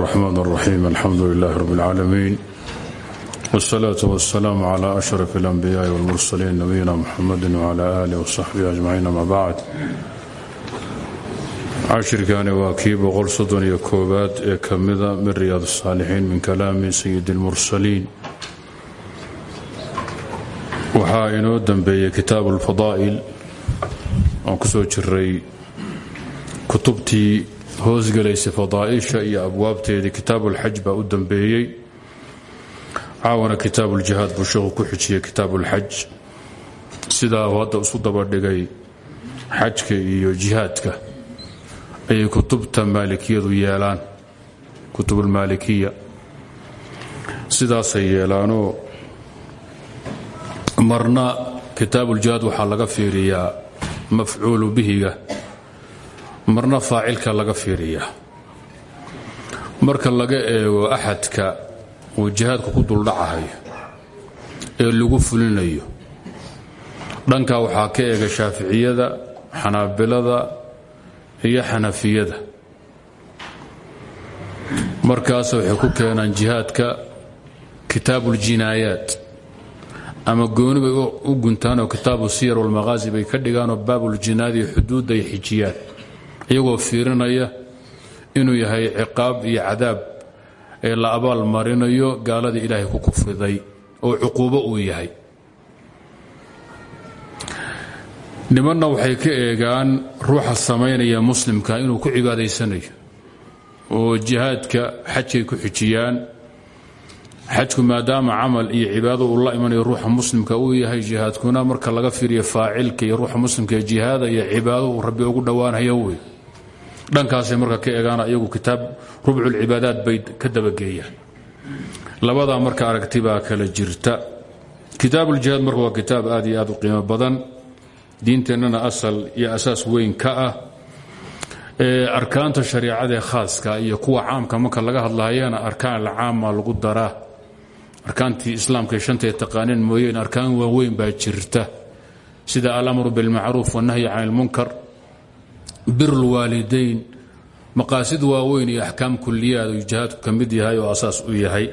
الرحمن الرحيم الحمد لله رب العالمين والصلاة والسلام على أشرف الأنبياء والمرسلين نبينا محمد وعلى آله وصحبه أجمعين ما بعد cashirkani waa kii boqol soddon iyo koowaad ee ka mida min riyaad الsaalixiin min kalaami sayidi اlmursaliin waxaa inoo dambeeyey kitaabu اlfadaa'il aan ku soo jiray kutubtii hoos hoosgelaysay fadaaisha iyo abwaabteedii kitaab ulxaj baa u dambeeyey. Caawana kitaab uljihaad buu sheekhu ku xijiyey kitaab ulxaj sidaa hadda isu dabadhigay xajka iyo jihaadka ayay kutubta maalikiyadu yeelaan kutubulmaalikiya sidaasay yeelaanoo marna kitaabuuljihaad waxaa laga fiiriyaa mafcuulu bihiga marna faacilka laga fiiriyaa. Marka laga eego axadka uu jihaadku ku duldhacahayo ee lagu fulinayo dhankaa waxaa ka eega shaaficiyada xanaabilada iyo xanafiyada. Markaas waxay ku keenaan jihaadka kitaabuuljinaayaat ama gooni bay u guntaanoo kitaabu siyar walmaqaasi bay ka dhigaanoo baabuljinaad iyo xuduudda ay xijiyaan iyagoo fiirinaya inuu yahay ciqaab iyo cadaab ee la abaal marinayo gaaladii ilaahay ku kufriday oo cuquubo uu yahay. Nimanna waxay ka eegaan ruuxa samaynaya muslimka inuu ku cibaadaysanayo oo jihaadka xajkay ku xijiyaan. Xajku maadaama camal iyo cibaado uu la imanayo ruuxa muslimka uu yahay jihaadkuna marka laga fiiriyo faacilka iyo ruuxa muslimka ee jihaada iyo cibaado uu rabbi ugu dhowaanayo wey dhankaasay marka ka eegaan iyagu kitaab rubculcibaadaat bay ka dabageeyaan. Labadaa marka aragti baa kala jirta. Kitaabuuljihaad marka waa kitaab aad iyo aad u qiimo badan. Diinteennana asal iyo asaas weyn ka ah. Arkaanta shariicadaee khaaska iyo kuwa caamka marka laga hadlayana arkaan alcaama lagu daraa arkaantii islaamka shantae taqaaneen mooyeen arkaan waaweyn baa jirta. Sida alamru bilmacruuf wanahyi can ilmunkar bir lwaalidayn maqaasid waaweyn iyo axkaam kuliyaad uu jihaadku ka mid yahay oo asaas u yahay.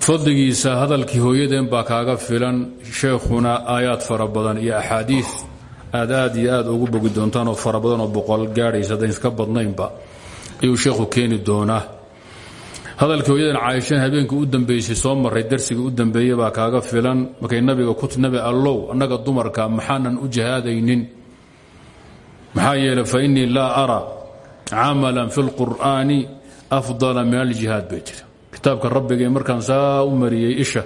Fadligiisa hadalkii hooyadeen baa kaaga filan. Sheekhuna aayaad fara badan iyo axaadiid aad aad iyo aad ugu bogi doontaan oo fara badan oo boqol gaadhaysa haddayn iska badnaynba ayuu sheekhu keeni doonaa. Hadalkii hooyadan caaishan habeenkii u dambeysay soo maray darsigii u dambeeyey baa kaaga filan. Markay nabiga ku nabi allow annaga maxaanan u jihaadaynin maxaa yeelay fa innii laa ara camalan fi lqur'aani afdala min aljihaad bay jira kitaabka rabbigay markaan saa u isha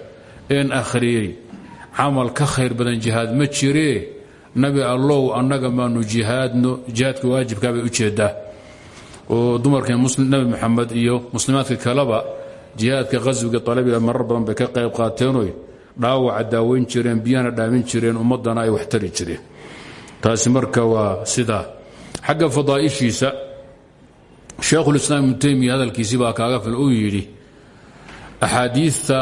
een akhriyey camal ka khayr badan jihaad ma jiree nabi allow annaga maanu jihaadno jihaadka waajibkaabay u jeedaa oo dumarka nabi maxamed iyo muslimaadka kaleba jihaadka qaswiga alabiga marar badan bay ka qayb qaateenoy dhaawaca daaweyn jireen biyana dhaamin jireen ummadana ay waxtari jireen taasi marka waa sidaa xagga fadaa'ishiisa sheekhulislaam ibnu teymiya hadalkiisi baa kaaga fil uu yidhi axaadiidta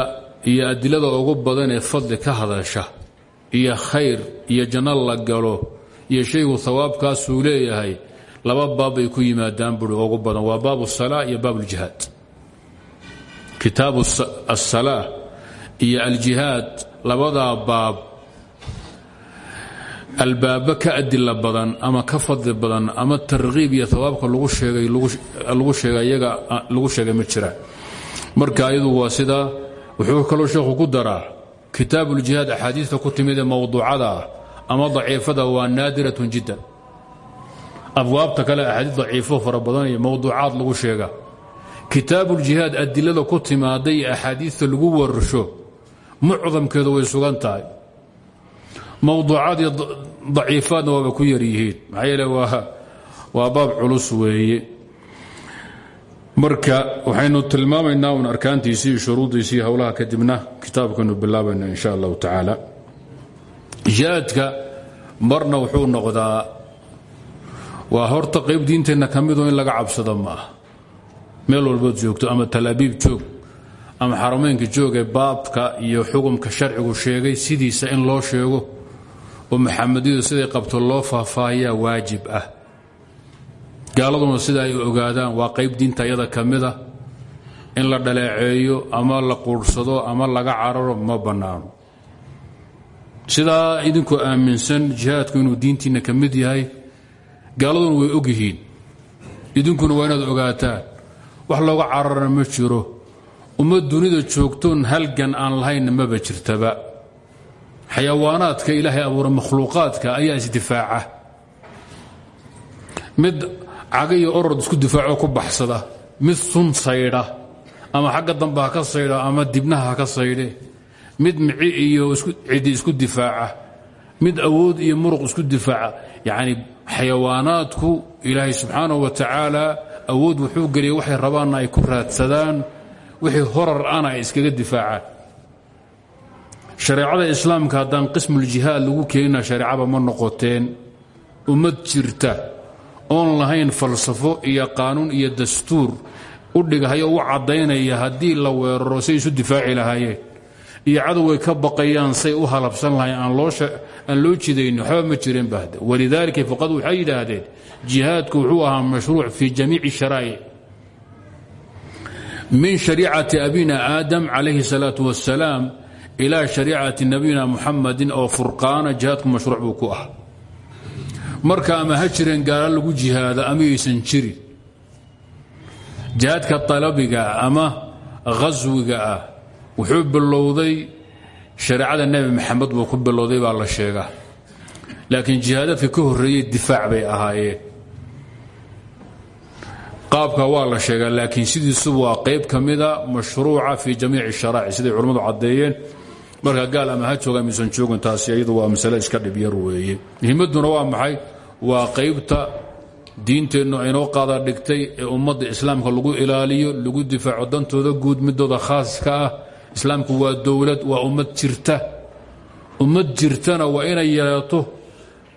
iyo adilada ugu badan ee fadli ka hadasha iyo khayr iyo janno la galo iyo shaygu hawaabkaasuu leeyahay laba baab bay ku yimaadaan buri ugu badan. Waa baabu salaa iyo baab uljihaad kitaabu asalaa iyo aljihaad labadaa baab albaabo ka adila badan ama ka fadli badan ama tarkiib iyo hawaabka lagu sheegay ma jiraan marka ayadu waa sidaa wuxuu kaloo sheekhu ku daraa kitaabuuljihaad axaadiista ku ah ama daciifada waa naadiratun jiddan abwaabta kale axaadiis daciifo fara iyo mowduucaad lagu sheega. Kitaabuuljihaad adilada ku timaaday axaadiista lagu warsho mucdamkeedu way sugan tahay. Mowduucaad iyo daciifaadna waaba ku yar yihiin. Maxaa yeele waa baab culus weeye. Marka waxaynu tilmaamaynaa un arkaantiisii iyo shuruudiisii howlaha kadibna kitaabkaynu bilaabayna in sha allahu tacaala. Jihaadka marna wuxuu noqdaa waa horta qayb diinteenna ka mido in laga cabsado ma ah meel walbood joogto ama talaabiib joog ama xarameynka joogee baabka iyo xukumka sharcigu sheegay sidiisa in loo sheego oo maxamediyadu siday qabto loo faahfaahiyaa waajib ah. Gaaladuna sida ay ogaadaan waa qayb diinta iyada ka mida in la dhaleeceeyo ama la quudhsado ama laga cararo ma bannaano sidaa idinkoo aaminsan jihaadku inuu diintiinna ka mid yahay gaaladuna way og yihiin. Idinkuna waa inaad ogaataan wax looga cararana ma jiro. Ummad dunida joogtoon halgan aan lahaynna maba jirtaba xayawaanaadka ilaahay abuura makhluuqaadka ayaa isdifaaca mid caga iyo orod isku difaaco ku baxsada mid sun saydha ama xagga dambe ha ka saydha ama dibnaha ha ka saydhe mid mici iyo cidi isku difaaca. Mid awood iyo muruq isku difaaca. Yacni xayawaanaadku ilaahay subxaanahu wa tacaala awood wuxuu geliyay waxay rabaanna ay ku raadsadaan wixii horar ana ay iskaga difaacaan shareecada islaamka haddaan qismuljihaad lagu keenina shareecaba ma noqoteen. Ummad jirta oon lahayn falsafo iyo qaanuun iyo dastuur u dhigahayo u caddaynaya haddii la weeraro say isu difaaci lahaayeen. Iyo cadoway ka baqayaan say u halabsan lahayn aan loo jidaynin waxba ma jireen bahda walidaalika fuqadu waxay yidhaahdeen jihaadku wuxuu ahaa mashruuc fii jamiici sharaa'ic min shariicati abina aadam calayhi salaatu wasalaam ilaa shariicati nabiyina muxamadin oo furqaana jihaadku mashruuc buu ku ah. Marka ama ha gaala lagu jihaada ama aysan jirin jihaadka talabiga ama khaswiga ah wuxuu bilowday shareecada nebi maxamed buu ku bilowday baa la sheegaa. Laakiin jihaadaadka ka horreeyey difaac bay ahaayeen. Qaabka waa la sheegaa laakiin sidiisuba waa qayb ka mashruuca fii jamiici sharaaci siday culammadu caddeeyeen marka gaal ama ha jooga miisan joogin taasi iyadu waa masale iska dhibyar weeye. Muhiimadduna waa maxay? Waa qaybta diinteennu aynoo qaada dhigtay ee ummadda islaamka lagu ilaaliyo lagu difaaco dantooda guud midooda khaaska ah. Islaamku waa dowlad waa ummad jirta. Ummad jirtana waa inay yeelato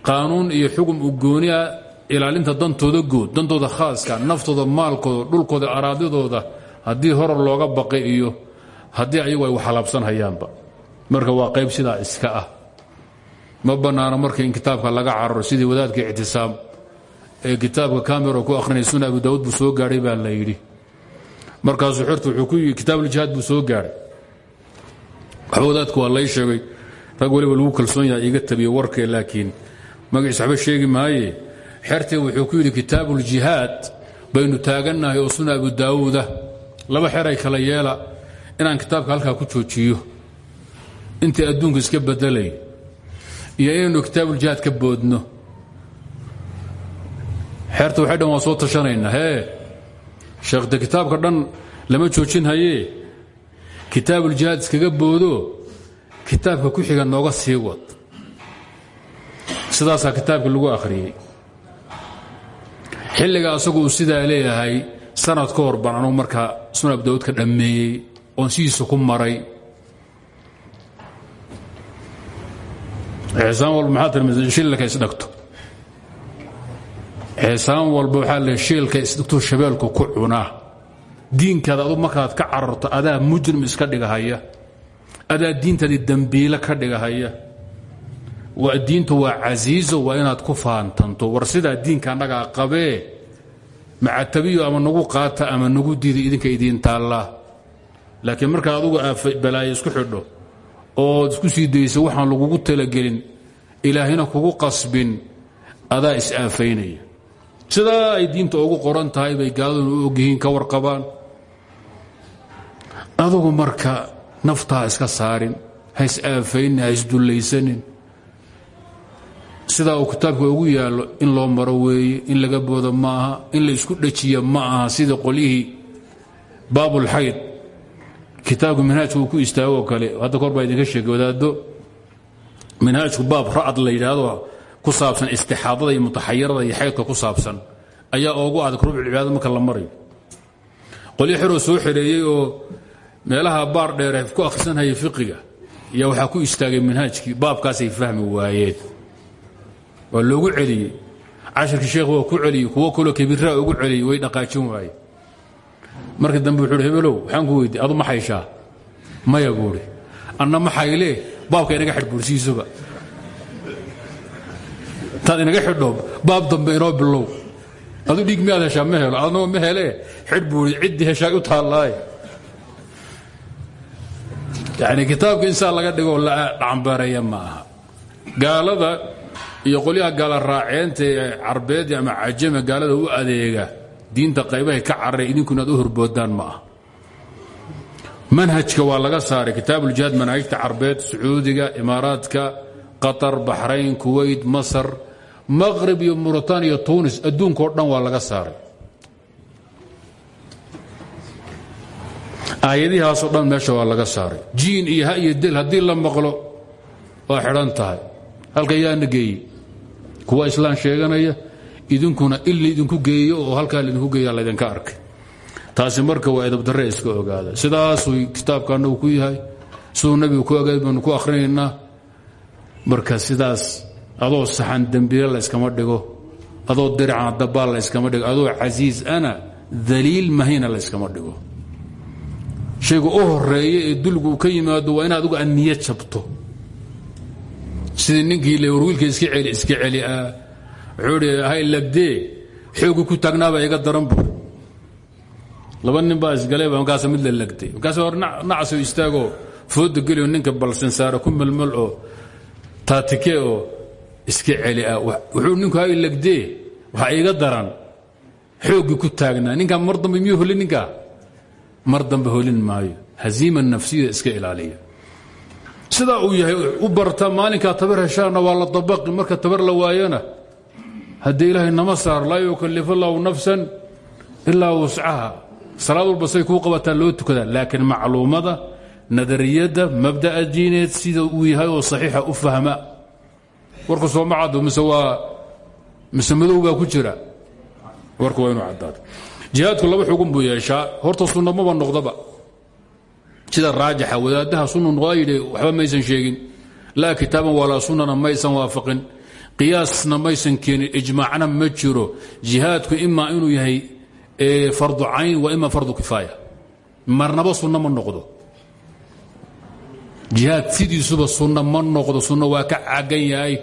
qaanuun iyo xugum u gooniah ilaalinta dantooda guud dantooda khaaska naftooda maalkooda dhulkooda araadidooda haddii horar looga baqay iyo haddii ayagu ay waxalaabsan hayaanba marka waa qayb sidaa iska ah. Ma bannaano marka in kitaabka laga cararo sidii wadaadka ictisaam ee kitaabka camero ku akhrinay suna abu daawud buu soo gaadhay baa la yidhi. Markaasuu xortu wuxuu ku yidhi kitaabuljihaad buu soo gaadhay wadaadku waa lay sheegay. Rag waliba lagu kalsoon yahay iga tabiye warkee laakiin magaciis waxba sheegi maaye. Xertee wuxuu ku yidhi kitaabuuljihaad baynu taagannahay oo suna abu daawuuda laba xeray kala yeela inaan kitaabka halkaa ku joojiyo intii adduunka iska bedelay iyo inaynu kitaabuuljihaad ka boodno. Xeerta waxay dhan waa soo tashanaynaa. Hee sheekhde kitaabka dhan lama joojin hayee kitaabuuljihaad iskaga boodo kitaabka ku xiga nooga sii wad. Sidaasaa kitaabka lagu akhriyey. Xilliga asagu sidaa leeyahay sanad ka hor baan anugu markaa sunan abdawud ka dhammeeyey oon sidiisa ku maray xisaan walba maxaa tirmisa shililka isdhagto. Xisaan walba waxaa le shiilka isdhigto shabeelku ku cunaa. Diinkaada adu markaad ka cararto adaa mujrim iska dhigahaya adaa diintaadii dembiile ka dhigahaya diintu waa casiizo waa inaad ku faantanto. War sidaa diinka annagaa qabee macatabiyo ama nagu qaata ama nagu diida idinka idiin taallaa. Laakiin markaad adugu balaayo isku xidho ood isku sii daysa waxaan lagugu talagelin ilaahina kugu qasbin adaa is-aafaynaya sidaa ay diinta ugu qoran tahay bay gaaladuna u ogyihiin ka warqabaan adugu marka naftaa iska saarin ha is-aafaynin ha isdullaysanin sidaa uu kitaabka ugu yaallo in loo maro weeye in laga boodo ma aha in la isku dhejiya ma aha sida qolyihii baabulxayd kitaabka minhaajka ku istaago kale hadda kahor baa idinka sheegay wadaaddo. Minhaajku baab ra'ad la yidhaahdo ku saabsan istixaadada iyo mutaxayirada iyo xaydka ku saabsan. Ayaa oogu adag rubculcibaada marka la marayo qolyo xeroo soo xereeyey oo meelaha baar dheere ku akhrisanhayay fiqiga ayaa waxaa ku istaagay minhaajkii. Baabkaasay fahmi waayeen. Waa loogu celiyey. Cashirkii sheekh waa ku celiyey kuwo kaloo kabiraa ugu celiyey way dhaqaajin waaye marka dambe wuxuu hebelow waxaan ku weydiy adu ma xayshaa maya buuhi anna ma xaylee baabka inaga xidh buursiisuba taad inaga xidho baab dambe inoo bilow. Aduu dhiig miyaad heshaa? Ma ma hele xidh buu i ciddii u taallaaye. Yani kitaabka insaa laga dhigoo la dhacambareeya ma aha. Gaalada iyo qolyaha gaala raaceenta ee carbeedi ama cajame gaalada u adeega diinta qaybahay ka carray idinku inaad u horboodaan ma ah manhajka waa laga saaray kitaabuuljihaad manaahijta carbeed sacuudiga imaaraadka qatar baxrayn kuwayt masar maqrib iyo muritaaniya tunis adduunkao dhan waa laga saaray. Aayadihaasoo dhan meesha waa laga saaray. Jiin iyo ha iyo del haddii la maqlo waa xidhan tahay. Halka yaana geeye kuwa islaan sheeganaya idinkuna il laydinku geeyo oo halkaa laydinku geeya laydinka arkay. Taasi marka waa edabdarre iska ogaada. Sidaasuu kitaabka annagu ku yahay siduu nabigu ku ogaay baanu ku akhrinaynaa. Marka sidaas adoo saxan dembiile layskama dhigo adoo dirican dabaal layskama dhigo adoo casiis ana daliil mahina layskama dhigo. Shayga u horreeya ee dulgu ka yimaado waa in adigu aniya jabto. Sidii ninkii le war wiilka iska celi iska celi ah wuxuu idhi hay lagdee xoogi ku taagnaabaa iga daran bu laba nin baa isgaleba markaas mid la lagday markaas hor nacasoo istaagoo fooda geliyo ninka balsansaara ku melmel oo taatike oo iska celi ah. Wuxuu ninku hay lagdee waxaa iga daran. Xooggii ku taagnaa. Ninkaa mar dambe miyuu holin ninkaa mar dambe holin maayo. Haziima nafsiya iska ilaaliya. Sidaa uu yahay u barta maalinkaa tabar heshaana waa la dabaqi marka tabar la waayana haddee ilaahay nama saar laa yukalif allahu nafsan ilaa wuscaha salaad walba say kuu loo tukadaa. Laakiin macluumada nadariyadda mabda'a diineed sida uu yahay oo saxiixa u fahma. Warku sooma caddo mise waa mise madow baa ku jira? Warku waa inuu caddaado. Laba xugun buu yeeshaa. Horta sunnamaba noqdaba sida raajixa wadaadaha sunnu noqdaa waxba maysan sheegin. Laa kitaaban walaa sunnana maysan waafaqin qiyaasna maysan keenin ijmaacna ma jiro. Jihaadku imaa inuu yahay fardu cayn wa ima fardu kifaaya. Marnaba sunno ma noqdo. Jihaad sidiisuba sunno ma noqdo sunno waa ka cagan yahay.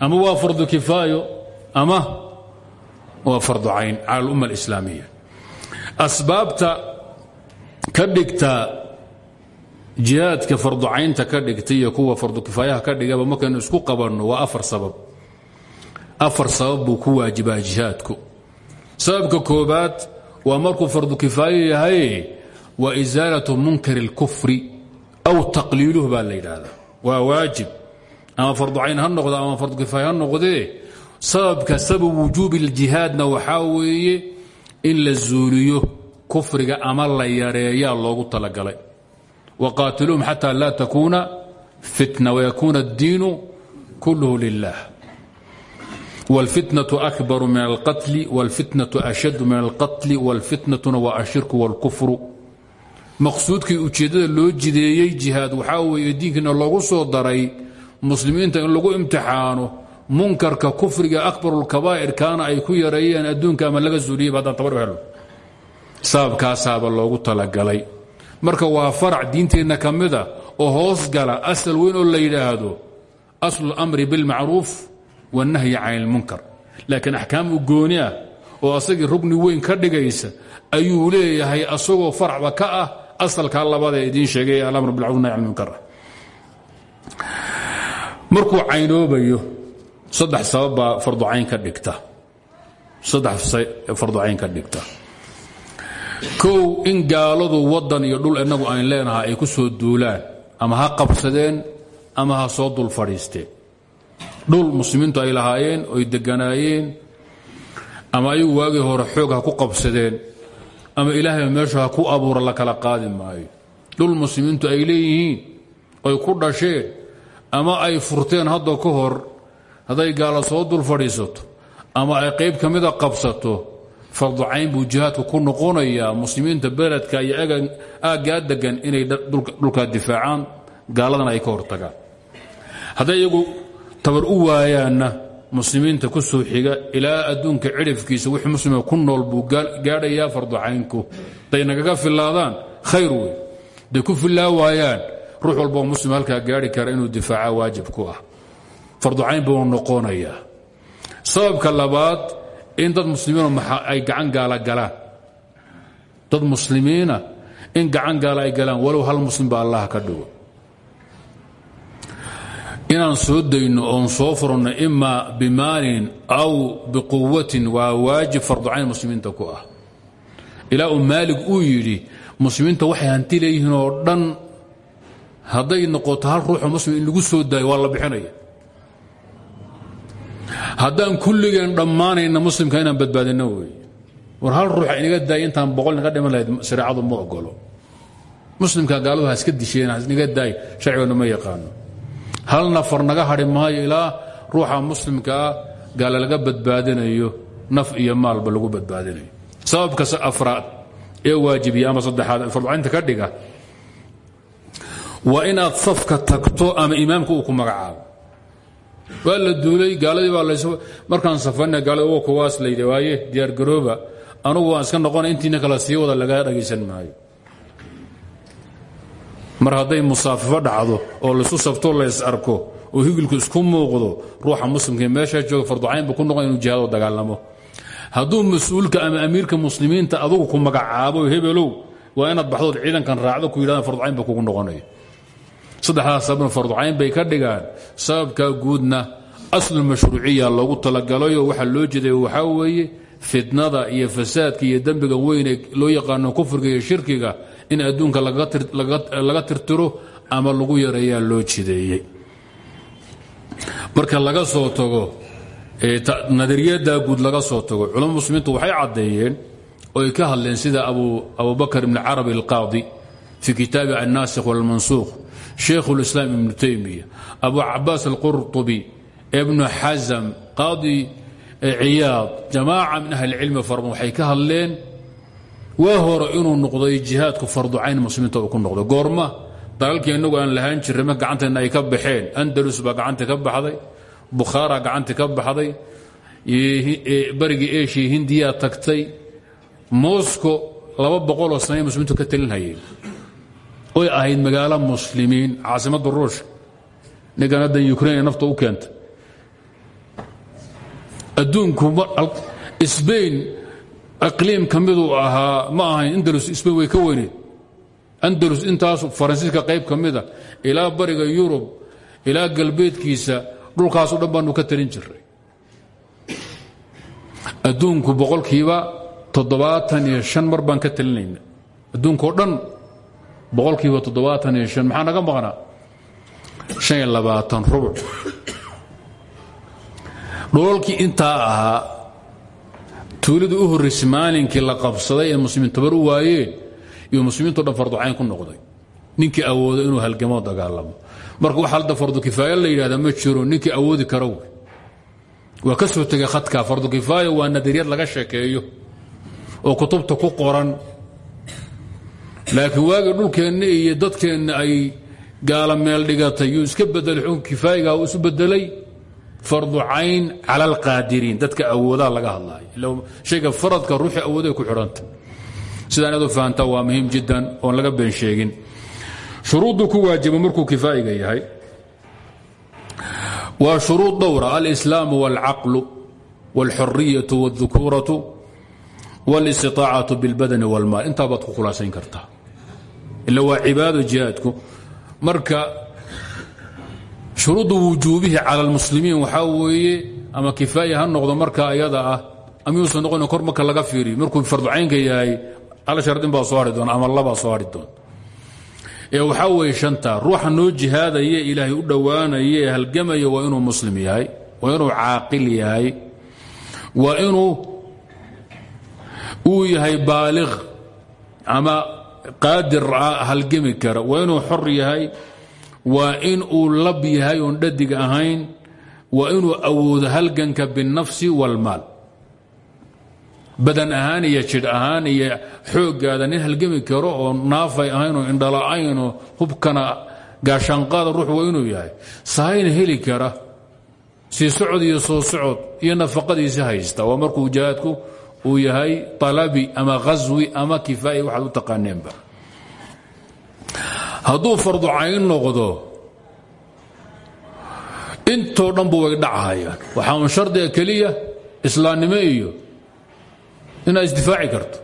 Ama waa fardu kifaayo ama waa fardu cayn cala alumma alislaamiya asbaabta ka dhigta jihaadka fardu caynta ka dhigta iyo kuwa fardu kifaayaha ka dhigaba markaynu isku qabanno waa afar sabab. Afar sabab buu ku waajibaa jihaadku. Sababka koobaad waa markuu fardu kifaayo yahay waa isaalatu munkari اlkufri aw taqliiluhu baa la yidhaahdaa. Waa waajib. Ama fardu cayn ha noqdo ama fardu kifaaya ha noqdee sababka sabab wujuubi اljihaadna waxaa weeye in la zuuliyo kufriga ama la yareeyaa loogu talagalay waqaatiluuhum xata laa takuuna fitna wayakuuna اddiinu kulluhu lilah wاlfitnaة akbar min اlqatl wاlfitnaة ashad min اlqatl wاlfitnatuna waa ashirku wاlkufru maqsuudkii ujeeddada loo jideeyey jihaad waxaa weeye diinkiina loogu soo daray muslimiinta in lagu imtixaano munkarka kufriga akbarulkabaa'irkaana ay ku yareeyeen adduunka ama laga zuuliyeyba haddaan tabar u helo sababkaasaaba loogu talagalay marka waa farac diinteenna ka mida oo hoos gala asal weyn oo la yidhaahdo aslu اlamri biاlmacruuf wاnnahyi can اlmunkar laakiin axkaam u gooni ah oo asagii rugni weyn ka dhigaysa ayuu leeyahay asagoo faracba ka ah asalkaa labada ee idiin sheegay alamr bilcruf nahy can lmunkar markuu caynoobayo saddex sabab baa farducayn ka dhigta saddex farducayn ka dhigta kow in gaaladu waddan iyo dhul innagu ayn leenahay ay ku soo duulaan ama ha qabsadeen ama ha soo dul fadhiisteen. Dhul muslimiintu ay lahaayeen oy deganaayeen ama ayagu waagii hore xoog ha ku qabsadeen ama ilaahay meeshu ha ku abuura la kala qaadi maayo. Dhul muslimiintu ay leeyihiin oy ku dhasheen ama ay furteen hadda ka hor hadday gaalo soo dul fadhiisato ama ay qayb ka mida qabsato farducayn buu jihaadku ku noqonayaa muslimiinta beledka iyo aaggaa degan inay dhulkaa difaacaan gaaladana ay ka hortagaan. Hadday iyagu tabar u waayaanna muslimiinta ku soo xiga ilaa adduunka cidhifkiisa wix muslima ku nool buu gaadhayaa farducaynku hadday nagaga filaadaan khayr wey ku filaa waayaan ruux walboo muslim halkaa gaari kara inuu difaaca waajib ku ah. Farducayn buu noqonayaa. Sababka labaad in dad muslimiino ay gacan gaala galaan. Dad muslimiina in gacan gaala ay galaan walow hal muslim ba allah ka dhigo inaan soo dayno oon soo furno ima bimaalin aw biquwatin waa waajib farducayn muslimiinta ku ah. Ilaa uu maalig uu yidhi muslimiinta waxay hanti leeyihiin oo dhan hadday noqoto hal ruuxoo muslim in lagu soo daayo waa la bixinaya haddaan kulligeen dhammaanayna muslimka inaan badbaadino wey war hal ruuxa inaga daaya intaan boqol naga dhiman lahayd shareecadu ma ogolo muslimka gaaladu ha iska disheen inaga daay sharcigana ma yaqaano. Hal nafar naga hadhi maayo ilaa ruuxa muslimkaa gaala laga badbaadinayo naf iyo maalba lagu badbaadinayo. Sababka afraad ee waajibiya ama saddexaad farducaynta ka dhiga waa inaad safka tagto ama imaamka ku magacaabo waa la duulay gaaladii baa markaan safana gaalada wa kuwaas layidhi waaye diyaargarooba anugu waan iska noqona intiina kala sii wada lagaa dhagaysan maayo. Mar hadday musaafafo dhacdo oo laysu sabto lays arko oo higilku isku muuqdo ruuxa muslimka meeshaa jooga farducayn buu ku noqon inuu jihaado dagaalamo hadduu mas'uulka ama amiirka muslimiinta adugu ku magacaabo hebelow waa inaad baxdood ciidankan raacdo ku yidhahdan farducayn ba kugu noqonaya saddexdaas sababna farducayn bay ka dhigaan. Sababka guudna aslulmashruuciya loogu talagalayo waxaa loo jeeday waxaa weeye fitnada iyo fasaadka iyo dembiga weyne loo yaqaano kufriga iyo shirkiga in adduunka laga tirtiro ama lagu yareeyaa loo jideeyey marka laga soo tago nadariyada guud laga soo tago culama muslimiintu waxay caddeeyeen oo ay ka hadleen sida abubakr ibn carabi alqaadi fii kitaabi annaasikh walmansuuq shaykh اlislaam ibnu taymiya abu cabaas alqurطubi ibnu xasam qaadi ciyaad jamaaca min ahli cilmi farban waxay ka hadleen waa hore inuu noqday jihaadku farducayn muslimiinta uu ku noqdo. Goorma dalalkii inagu aan lahaan jirray ma gacanteenna ay ka baxeen. Andalus baa gacanta ka baxday bukhaara gacanta ka baxday barigii eshiya hindiyaa tagtay. Moscow laba boqoloo sanay muslimiintu ka talin hayeen oy ahayd magaalo muslimiin. Caasimadda ruushka ninkan hadda ukrain ee nafta u keenta adduunku sbain aqliim ka miduu ahaa ma ahayn andalus sbain way ka weyneed. Andalus intaas faransiiska qayb ka mida bariga yurub ilaa galbeedkiisa dhulkaaso dhan baanu ka talin jiray adduunku boqolkiiba toddobaatan iyo shan mar baan ka talinayna adduunkao dhan boqolkiiba toddobaatan iyo shan maxaa naga maqnaa? Shan iyo labaatan rubuc. Dhoolkii intaa ahaa tuuladii u horraysay maalinkii la qabsaday ee muslimiin tabar u waayeen iyo muslimiinto dhan farducayn ku noqday. Ninkii awoodo inuu halgamo dagaalamo. Marka waxa hadda fardu kifaaya la yidhahda ma jiro ninkii awoodi kara wey. Waa ka soo tegay khadka nadariyad laga sheekeeyo oo kutubta ku qoran laakiin waagii dhulkeenna iyo dadkeenna ay gaala meel dhigatay yuu iska bedelay xukunka kifaayiga uu isu bedelay fardu cayn cala alqaadiriin dadka awoodaa laga hadlaayo shayga faradka ruuxii awooday ku xidhanta sidaan adu fahantaa waa muhiim jiddan oon laga been sheegin shuruudduu ku waajiba markuu kifaa'iga yahay waa shuruud dhowra alislaamu wاlcaqlu wاlxuriyatu wاlذukuuratu wاlاstiطaacatu biاlbadani wاlmaal intaa baad ku khulaasayn kartaa ila waa cibaado jihaadku. Marka shuruudu wujuubihi cala اlmuslimiin waxaa weeye ama kifaaya ha noqdo marka ayada ah ama yuusan noqon kor marka laga fiiriyo markuu farducaynka yahay al shardin baa soo hari ama labaa soo hari ee waxaa weeye shanta ruuxa noo jihaadaya ilaahay u dhowaanaya ee halgamaya inuu muslim yahay waa inuu caaqil yahay waa inuu uu yahay baaliq ama qaadir halgami kara. Waa inuu xor yahay waa in uu lab yahay oon dhadig ahayn waa inuu awoodo halganka biاnnafsi wاlmaal badan ahaan iyo jidh ahaan iyo xooggaada nin halgami karo oo naafay ahayn oo indhala'ayn oo hubkana gaashaanqaada ruux waa inuu yahay. Sahayna heli kara sii socod iyo soo socod iyo nafaqadiisi haysta. Waa markuu jihaadku uu yahay alabi ama khaswi ama kifaa'i waxaad u taqaaneenba. Hadduu fardu cayn noqdo intoo dhanbu way dhachayaan waxaa un shardiga keliya islaamnimo iyo inaad isdifaaci karto.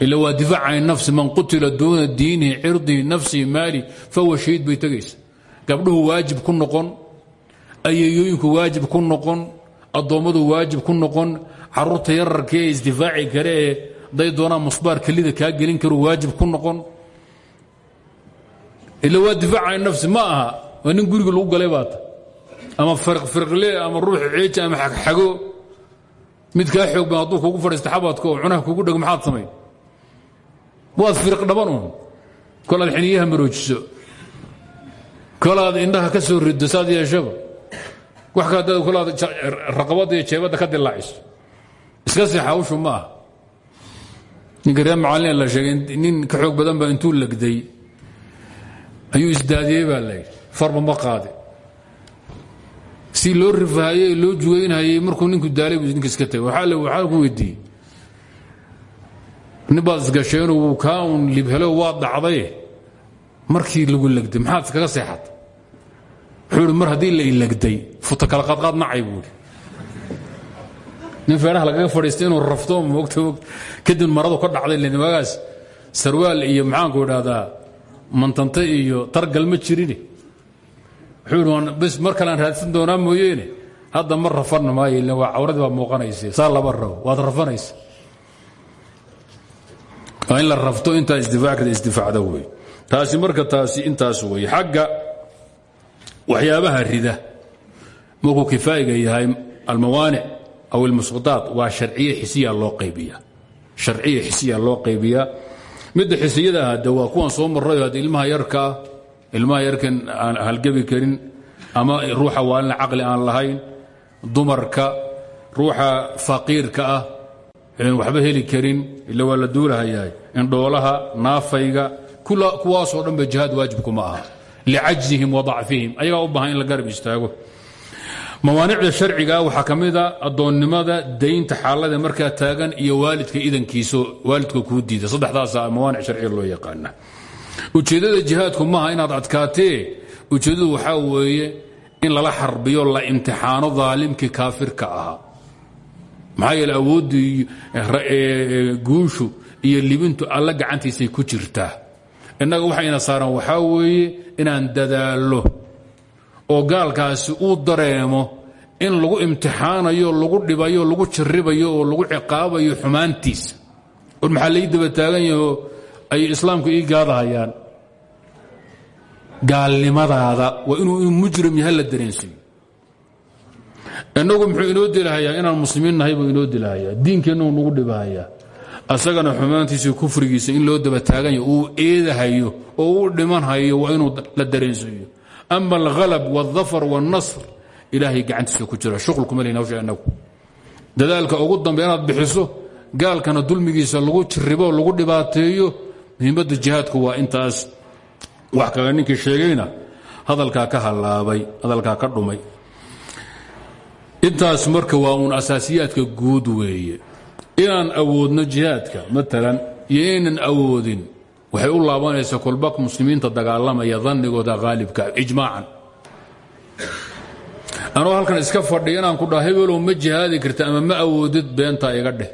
Ila waa difaac can nafsi man qutila duuna diinihi cirdihi nafsihi maali fahuwa shahiid bay tegaysa gabdhuhu waajib ku noqon ayeeyooyinku waajib ku noqon addoommadu waajib ku noqon carruurta yararka ee isdifaaci kare ee day doonaan musbaar kelida kaa gelin karu waajib ku noqon. Ila waa difaac can nafsi ma aha. Waa nin guriga lagu galay baata ama firqle ama ruux ceeji ama xagxago mid kaa xoog badan hadduu kugu fadhiista xabadka oo cunaha kugu dhego maxaad samayn? Waad firiq dhaban uun. Kol aad xiniyaha maroojiso. Kol aad indhaha ka soo riddo saad yeeshaba. Wax kale kol aad raqabadda iyo jeebadda ka dilaaciso iska seexa hawshu ma ah ninka reer macallin la sheegay nin ka xoog badan baa intuu legday ayuu isdaadiyey baa la yidhi farba ma qaadi. Si loo rifahayey loo jugaynhayey markuu ninku daalay buu ninka iska tagay. Waxaa waxaa ku weydiiyey. Nin baad isgasheenu wuu kaa un libhelo waa dhacdaye markii lagu legday maxaad iskaga seexata wuxuu ihi mar haddii la ilegday futa kala qaadqaad nacay buu ihi nin feeraha lagaga fadhiistay inuu rafto moogta kadib maradu ka dhacday len waagaas sarwaal iyo maxaanku idhaahdaa mantante iyo targal ma jirin wuxuu bs mar kalean raadsan doonaa mooyeene. Hadda ma rafan maayo ila waa cawradii baa muuqanaysa saa laba rabo waad rafanaysa. Waa in la rafto intaa isdifaacda isdifaacda wey taasi marka taasi intaas wey xagga waxyaabaha rida markuu kifaa'iga yahay almawaanic aw almusqitaat waa sharciye xisiya loo qaybiya sharciya xisiya loo qaybiyaa midda xisiyada hadde waa kuwan soo marrayo hadde ilmaha yarkaa ilmaha yarkan aan halgebi karin ama ruuxa waalina caqli aan lahayn dumarka ruuxa faqiirka ah waxba heli karin ila waa la duulahayahay indhoolaha naafayga kuwaasoo dhan jihaad waajibkuma aha licajzihim wa dacfihim ayagaa u in la garab istaago mawaanicda sharciga waxaa ka mida addoonnimada daynta xaalada markaa taagan iyo waalidka idankiisa waalidka kuu diida saddexdaasa mawaanic sharciga loo yaqaana. Ujeeddada jihaadku maaha inaad adkaatee. Ujeeddadu waxaa weeye in lala xarbiyo la imtixaano daalimkii kaafirka ahaa. Maxaa yeele guushu iyo libintu alla gacantiisay ku jirtaa. Innaga waxayna saaran waxaa weeye inaan dadaallo oo gaalkaasi uu dareemo in lagu imtixaanayo lagu dhibayo lagu jaribayo oo lagu ciqaabayo xumaantiisa. Or maxaa lai taagan yaho ay islaamku ii gaadahayaan gaalnimadaada. Waa inuu inuu mujrim yahay la dareensiiyo. Innagu muxuu inoo dilahayaa? Inaan muslimiin nahay buu inoo dilahayaa. Diinkeennu nagu dhibahayaa. Asagana xumaantiisa kufrigiisa in loo daba taagan yaho uu eedahayo oo uu dhimanhayo waa inuu la dareensiiyo ama alhalab wاdafar wاnasr ilaahay gacantiisa ku jira shuqul kuma leyn hawsha annagu dadaalka ugu dambe inaad bixiso gaalkana dulmigiisa lagu jirribo lagu dhibaateeyo muhiimadda jihaadku waa intaas wax kaga ninkii sheegayna hadalkaa ka halaabay hadalkaa ka dhumay intaas marka waa uun asaasiyaadka guud weeye inaan awoodno jihaadka maalan iyo inaynan awoodin waxay u laabanaysaa kolbak muslimiinta dagaalamaya dannigooda haalibka ijmaacan. Anoo halkan iska fadhiya inaan ku dhaha hebelow ma jihaadi karta ama ma awoodid beentaa iga dheh.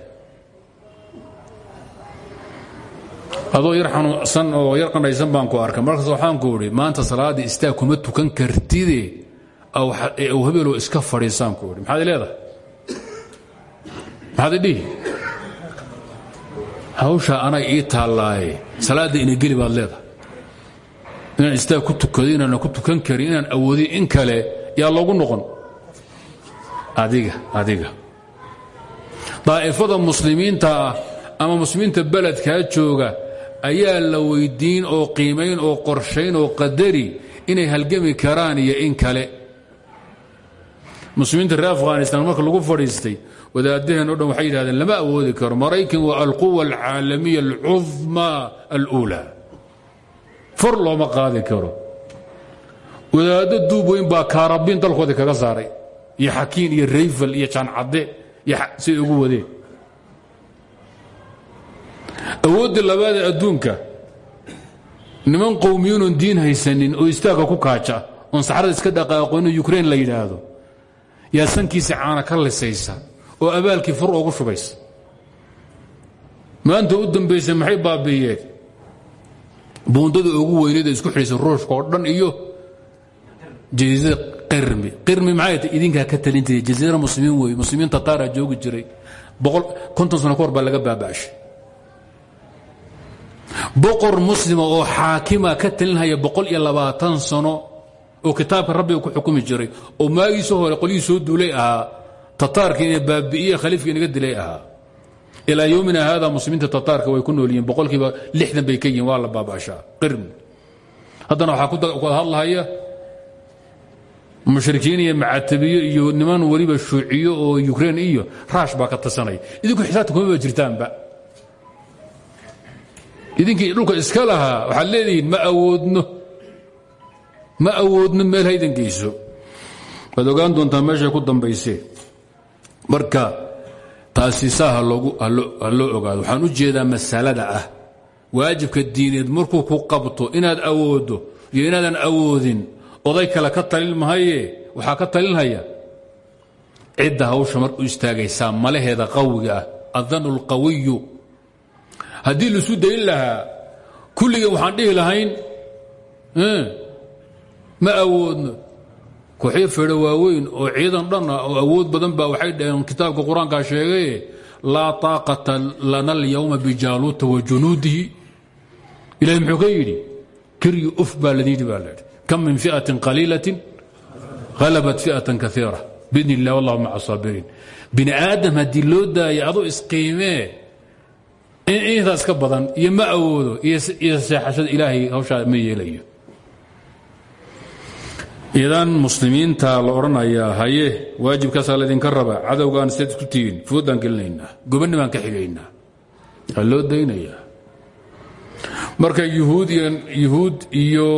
Adoo yar xanuunsan oo yar baan ku arkay. Markaas waxaan ku maanta salaaddii istaag kuma tukan kartide? U hebelow iska fadhiisaan ku idhi maxaad leedahay? Maxaad idhihi hawshaa anay ii taallaaye salaadda ina geli baad leedahay. Inaan istaag ku tukado inaana ku tukan karin inaan awoodin in kale yaa loogu noqon. Adiga adiga. Daa'ifada muslimiinta ah ama muslimiinta beledkaa jooga ayaa la weydiin oo qiimayn oo qorshayn oo qadari inay halgami karaan iyo in kale. Muslimiinta reer afghanistan marka lagu fadhiistay wadaadaheen o dhan waxay yidhahdeen lama awoodi karo maraykan waa alquwa alcaalamiya alcudma aluulaa. Far looma qaadi karo. Wadaaddo duub weyn baa kaarabiin dalkoodii kaga saaray iyo xakiin iyo rayfal iyo jaancadde iyo siday ugu wadeen. Awoodda labaadee adduunka niman qowmiyuunon diin haysanin oo istaagga ku kaaja oon saxrada iska dhaqaaqono yukrain la yidhaahdo yaa sankiisa caana ka lisaysa oo abaalkii fur ugu shubaysa. Maanta u dambaysay maxay baabiiyeen? Buundada ugu weyneeda isku xidhaysa ruushka oo dhan iyo jasiirada qirmi. Qirmi maxay tahay? Ka talin jiray jasiira muslimiin wey muslimiin tataaraa joogi jiray. Konton sano ka hor laga baaba'shay. Boqor muslima oo xaakima ka talinhaya boqol iyo labaatan sano oo kitaabka rabbiga ku xukumi jiray. Oo maagiisa hore qolyihii soo duulay ahaa tataarka ina baabi'iye khaliifka inaga dilay ahaa. Ilaa yowmina haada muslimiinta tataarka way ku nool yihiin boqolkiiba lixdan bay ka yihiin waa la baaba'shaa qirmi haddana waxaa ku hadlahaya mushrikiin iyo macatabiyo iyo niman weliba shuuciyo oo ukrein iyo raash baa ka tasanaya idinku xisaabta kuma ba jirtaanba. Idinkii dhulka iska lahaa waxaad leedihiin ma awoodno. Ma awoodno meel haydan geyso waad ogaan doontaa ku dambaysee marka taasi saa ha loo ogaado waxaan u jeedaa masalada ah. Waajibka diineed markuu ku qabto inaad awooddo iyo inaadan awoodin oday kale ka talin mahaye waxaa ka talinhaya cidda hawsha mar u istaagaysaa malaheeda qawiga ah adanu lqawiyu haddii laisu dayn lahaa kulligeen waxaan dhihi lahayn ma awoodno kooxyo fedho waaweyn oo ciidan dhan oo awood badan baa waxay dhaheen kitaabka qur'aankaa sheegaye taaqata lana alyawma bijaaluuta wa junuudihi. Ilahay muxuu ka yidhi uf baa ladiidhi kam min fi'atin qaliilatin halabat fi'atan kaiira biidn illah wallahu maca saabiriin bini aadam haddii loo daaya aduu isqiimee ka badan iyo ma awoodo iyo seexashada ilaahay hawshaa ma yeelayo idan muslimiinta la odhanayaa haye waajibkaasaa laydinka rabaa cadowgaan seed isku tihiin. Foodaan gelinaynaa. Gobani baan ka xigaynaa waa loo daynayaa marka yuhuud iyo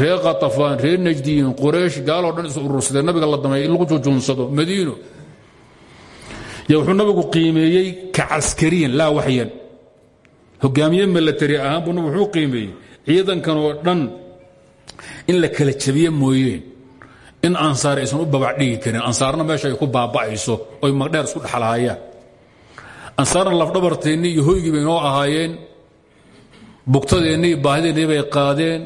reer khatafaan reer najdiyin quraysh gaaloo dhan is urursadee nabiga la damay lagu jujuunsado madiino. Y nabigu qiimeeyey ka caskariyan laa waxyan. Hogaamiye milatari ahaan buu nabigu wuxuu qiimeeyey. Ciidankan oo dhan in la kala jabiye mooyeen in ansaar aysan u babac dhigi karin. Ansaarna meesha ay ku baaba'ayso. Oy magdheer isku dhexlahaayaan ansaarna lafdhabarteenni iyo hoygii bay noo ahaayeen. Bugtadeenni iyo baahideennii bay qaadeen.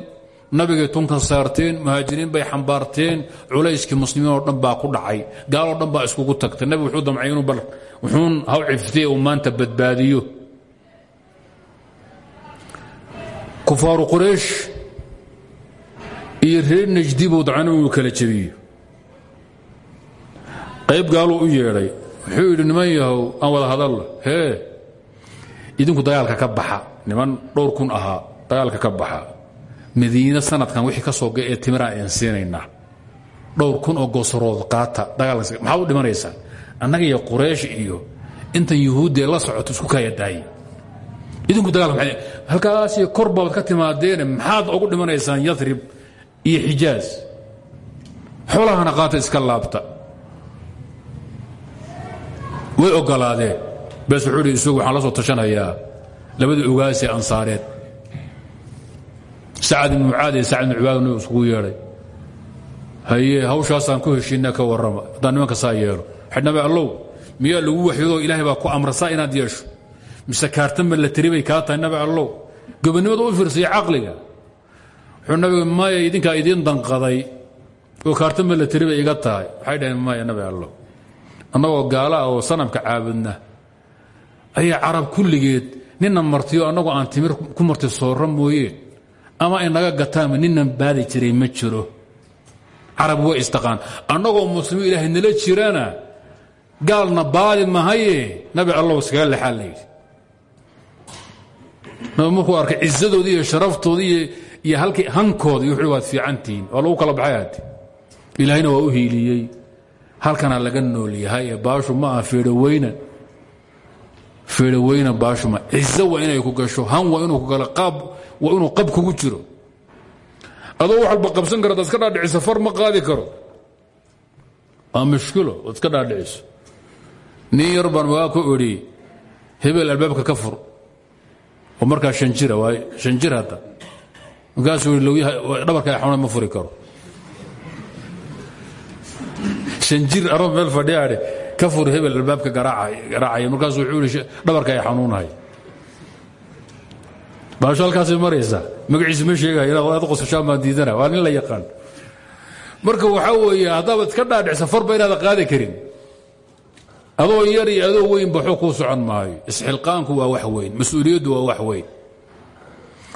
Nabigay tunka saarteen muhaajiriin bay xambaarteen. Culayskii muslimiin oo dhan baa ku dhacay. Gaaloo dhan baa iskugu tagtay. Nabigu wuxuu damcay inuu bal wuxuun haw ciftiye uu maanta badbaadiyo. Kufaaru quraysh iyo reer najdi buu dacana inuu kala jebiyo. Qayb gaaluu u yeedhay wuxuu yidhi niman yahow aan wada hadalla hee idinku dagaalka ka baxa. Niman dhowr kun ahaa dagaalka ka baxa. Madiine sanadkan wixii ka soo ga ee ayaan siinaynaa. Dhowr kun oo goosorood qaata dagaalka maxaad u dhimanaysaan annaga iyo quraysh iyo intan yuhuuddee la socoto isku kaya daaye idinku dagaalka halkaasiyo kor baad ka timaadeene maxaad ugu dhimanaysaan yarib iyo xijaaz xoolahana qaata iska laabta. Way ogolaadeen. Bes wuxuu hi isagu la soo tashanayaa labadii ogaasee ansaareed. Sacad ibn mucaad iyo sacad ibn cibaad nabigu iskugu yeedhay. Haye hawshaasaan ku heshiina ka warrama. Haddaan nimanka saa yeelo. Xidhnabe allow lagu waxyoodoo ilaahay baa ku amrasaa inaad yeesho? Mise kaartanba la tiri bay tahay nabi allow? Gobonnimada u fiirsaya caqliga wuxuu nabigu maya idinkaa idiin danqaday. Oo kaartanba la tiri bay iga tahay. Waxay dhaheen maya nabi allow annagoo gaala ah oo sanamka caabudna ayaa carab kulligeed nina martiyo annagoo aan timir ku marti soorra mooyeen ama inaga gataama ninan baadi jiray ma jiro. Carab way istaqaan. Annagoo muslimiin ilaahay nala jirana gaalna baadi mahaye. Nabi allow iskaga lexaa layidhi markuu arkay cizadoodii iyo sharaftoodii iyo halkii hankooda wuxuu waad fiicantihiin waa lagu kala baxay haddi ilaahayna waa u hiiliyey. Halkana laga nool yahay ee baashu ma aha feedhoweynan feedhoweynan baashu ma cizo waa inay ku gasho han waa inuu ku galo qaab waa inuu qab kugu jiro. Adoo wax walba qabsan kara daad iska dhaadhiciso far ma qaadi karo. Waa mushkilo ood iska dhaadhiciso. Nin yar baan magaa ku idhi hebel albaabka ka fur. Oo markaa shan jira waay shan jir hadda markaasuu yidhi lowyaha dhabarka xanuun ma furi karo. Shan jir arab meel fadhiyaadhe ka fur hebel albaabka garaacaya. Markaasu wuxuu ihi dhabarka ay xanuunahay. Baasho halkaasay maraysaa magaciisa ma sheegaya inaad ad qosashaan baan diidana. Waa nin la yaqaan. Marka waxaa weeye haddaabad iska dhaadhicsa farba inaada qaadi karin. Adoo yar iyo adoo weyn baxuu kuu socon maayo. Isxilqaanku waa wax weyn mas'uuliyaddu waa wax weyn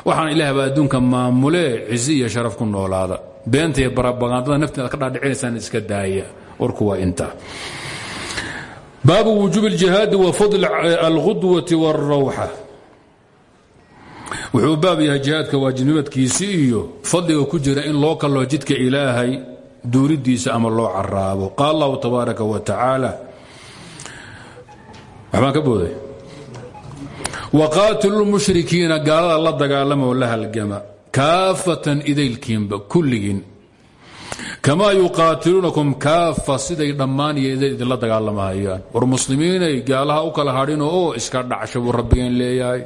waxaan ilaah baa adduunka maamulee cizi iyo sharaf ku noolaada. Beenta iyo barabagandada nafteeda ka dhaadhicinaysaan iska daaya. Warku waa intaa baabu wujuub اljihaadi wa fadl alghudwati wاlrawxa wuxuu baab yahay jihaadka waajibnimadkiisii iyo fadliga ku jira in loo kaloo jidka ilaahay duuridiisa ama loo caraabo qaal allahu tabaaraka wa tacaala wqaatilu lmushrikiina gaalada la dagaalama oo la halgama. Kaafatan idaylkiinba kulligiin kamaa yuqaatiluunakum kaafa siday dhammaan iyo idayl idinla dagaalamayaan war muslimiinay gaalaha u kala hadhino oo iska dhacsha buu rabbigeen leeyahay.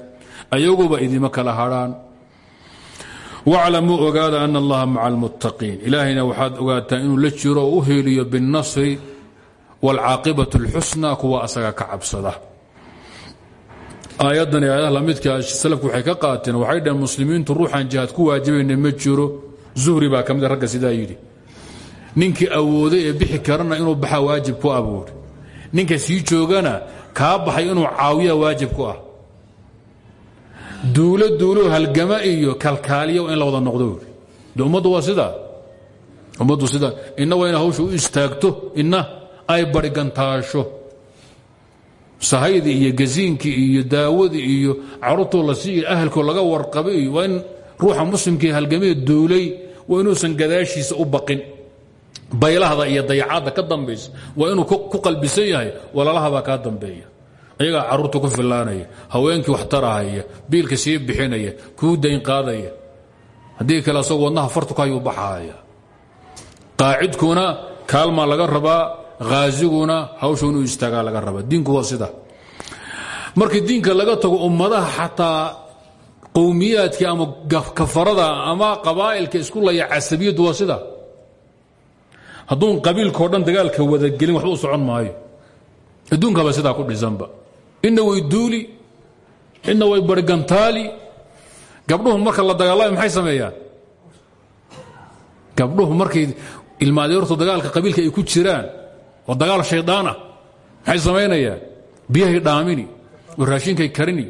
Ayaguba idima kala hadhaan. Waclamuu ogaada ana allaha maca almuttaqiin ilaahayna waxaad ogaataa inuu la jiro oo u heeliyo binnasri waalcaaqibatu alxusna asaga ka cabsada aayaddan aayadaha lamidka salafku waxay ka qaateen waxay dhaheen muslimiintu ruuxaan jihaad ku waajibayna ma jiro. Zuhri baa ka mid ragga sidaa yidhi. Ninkii awooday ee bixi karana inuu baxaa waajib ku ah buuri ninka sii joogana kaa baxay inuu caawiya waajib ku ah. Duulo duulo halgama iyo kalkaaliya in la wada noqdo de waa sidaa? Ummaddu sidaa? Inna waa ina hawsha u istaagto inna ay barigantaasho sahaydii iyo gaziinkii iyo daawadii iyo caruurtoo la siiyo ahalkoo laga warqabay iyo waa in ruuxa muslimkii halgamee duulay waa inuusan gadaashiisa u baqin. Baylahda iyo dayacaadda ka dambaysa waa inuu ku qalbisan yahay walaalahabaa kaa dambeeya. Ayagaa carruurta ku filaanaya haweenkii wax tarahaya biilka sii bixinaya kuu dayn qaadaya. Haddii kale asagoo wadnaha fartu ka hayuu qaacidkuna kaalmaa laga rabaa haaziguna hawsha inuu istaagaa laga rabaa diinku waa sida. Markii diinka laga tago ummadaha xataa qowmiyaadkii ama kafarada ama qabaa'ilka isku laya casabiyaddu waa sida. Hadduun qabiilkao dhan dagaalka wadagelin waxba u socon maayo. Adduunkaba sidaa ku dhisanba. Inna way duuli inna way barigantaali gabdhuhu marka la dagaalamayo maxay sameeyaan? Gabdhuhu markay ilmaadeertu dagaalka qabiilka ay ku jiraan oo dagaal shaydaan ah maxay samaynayaan biyahay dhaamini oo raashinkay karini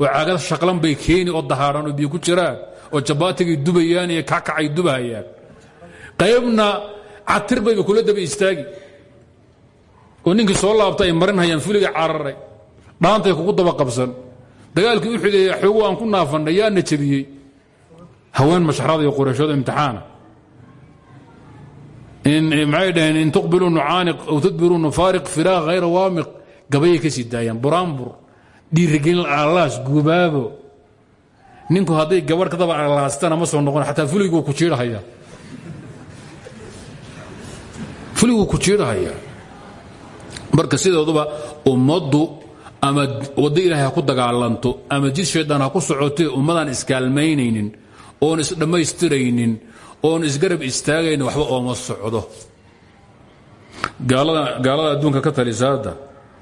oo caagada shaqlan bay keeni oo dahaadhan oo biyo ku jiraan oo jabaatigay dubayaan iyo kakacay dubahayaan qaybna catir bayba kula daba istaagi. Oo ninkii soo laabta ay marinhayaan fuliga cararay. Dhaantay kugu daba qabsan. Dagaalkii u xideeya xoogu aan ku naafannay yaana jebiyey. Haween mashxrada iyo qurayshooda imtixaana maxay dhaheen in tuqbiluu nucaaniq aw tudbiruu nufaariq firaaq hayra waamiq gabayay ka sii daayaan buraanbur dhiirigelin alaas gubaabo ninku hadday gabadh ka daba alaastana ma soo noqon xataa fuliguu ku jiidhahaya fuliguu ku jiidhahayaa marka sidooduba ummaddu ama waddo ilaahay ha ku dagaalanto ama jid shaydaan ha ku socotee ummadaan iskaalmaynaynin oon isdhammaystiraynin oon isgarab istaagayna waxba ooma socdo. Gaalada adduunka ka talisaada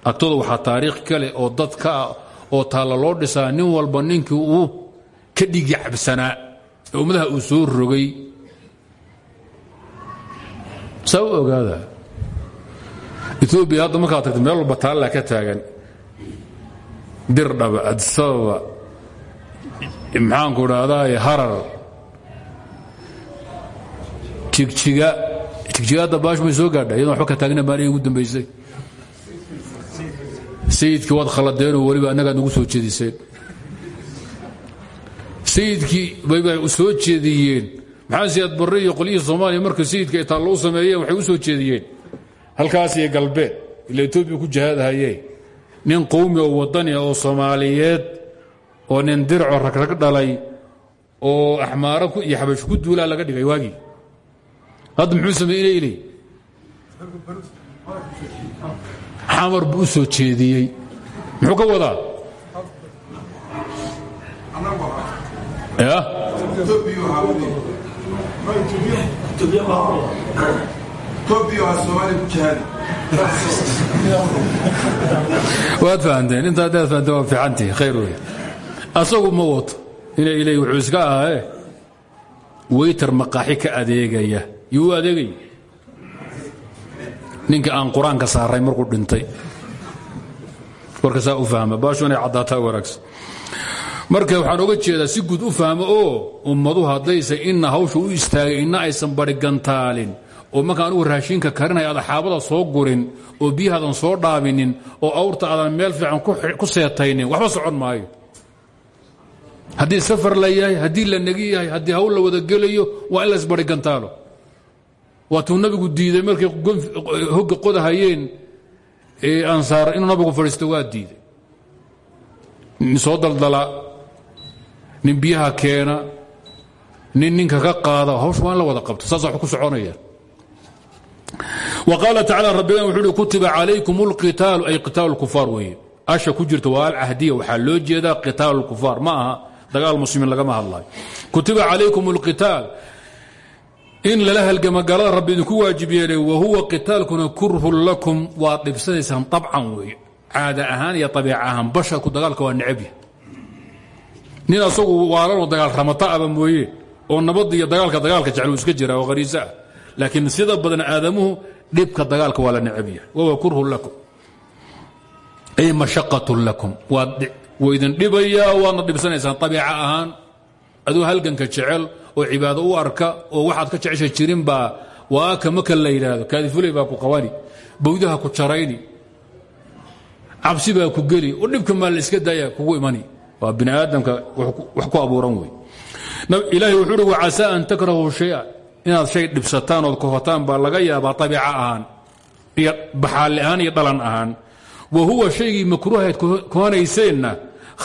agtooda waxaa taariikh kale oo dad ka ah oo taalla loo dhisaa nin walba ninkii uu ka dhigi cabsanaa ee ummadaha uu soo rogay. Saa u ogaada etoobiya hadda markaad tagta meel walba taalla ka taagan. Dirdhaba adisababa maxaanku dhahdaay harar. Jigjiga jigjigaadda baash may soo gaadha iyadon waba ka taagna maalihii ugu dambaysay. Sayidkii waad khaladeenoo weliba annagaad nagu soo jeediseen. Sayidkii bayba soo jeediyeen. Maxaa siyaad barre iyo qolyihii soomaaliya marka sayidka ay taallo u sameeyeen waxay u soo jeediyeen. Halkaas iyo galbeed ila etoobiya ku jihaadahaye nin qowmi oo wadania oo soomaaliyeed oo nin dirco ragrag dhalay oo axmaaro iyo xabash ku duulaa laga dhigay waagii? Hadda muxuu sameeye ina ilay xamar buu u soo jeediyey. Muxuu ka wadaa? Waad fahanteen. Inta haddaad fahanteen waa fiicantihi khayr wey asagu ma wato ina ilay wuxuu iska ahaae weytar maqaaxi ka adeegaya? Yuu u adeegaya ninka aan qur'aanka saaray markuu dhintay. Warka u fahma baashu inay caddaataa wanaagsan waxaan oga jeedaa si guud u fahmo oo ummadu haddaysa inna hawsha u istaagay inna aysan barigantaalin oo marka anugu raashinka karinaya aada xaabada soo gurin oo biyahaadan soo dhaaminin oo awrta aadan meel fiican ku seetaynin waxba socon maayo haddii safar la yahay haddii la negi yahay haddii hawl la wada gelayo waa in la isbarigantaalo waatuu nabigu diiday markay hogga qodahayeen ansaar inuu nabigu fadhiisto waa diiday nin soo daldala nin biyaha keena nin ninka ka qaada hawsha waa in la wada qabto saasa wax ku soconayaan وqاaل تaعالى rabbigan wuxuu uhi kutiba calaykum اlqitaalu ay qitaal اlkufaar weeye asha ku jirta waa alcahdiya waxaa loo jeedaa qitaal اlkufaar ma aha dagaal muslimiin lagama hadlayo kutiba calaykum اlqitaal in lala halgama gaalada rabbi idinku waajib yeelay wahuwa qitaalkuna kurhun lakum waad dhibsanaysaan طabcan weeye. Caada ahaan iyo abiic ahaan basharku dagaalka waa necabya nin asagu waalanoo dagaal ramata aba mooye oo nabadda iyo dagaalka dagaalka jeclu iska jira oo khariisa ah. Laakiin sida badan aadamuhu dhibka dagaalka waa la necabya wahuwa lakum. Ay mashaqatun lakum wuu idin dhibayaa waadna dhibsanaysaan abiica ahaan aduu halganka jecel oo cibaado u arka oo waxaad ka jecesha jirin baa waaka maka la yidhaahdo. Kaadifuley baa ku qabani bawdaha ku jarayni. Cabsi baa ku geli. Oo dhibka maa iska daaya kugu imani. Waa bini wax ku abuuran wey. Ilaahay wuxuu uhi wacasaa an takrahuu shaya. Inaad shay dhibsataan ood kohotaan baa laga yaabaa abiica ahaan iyo baxaali ahaan iyo wa huwa shaygii makruuhayd kohanayseenna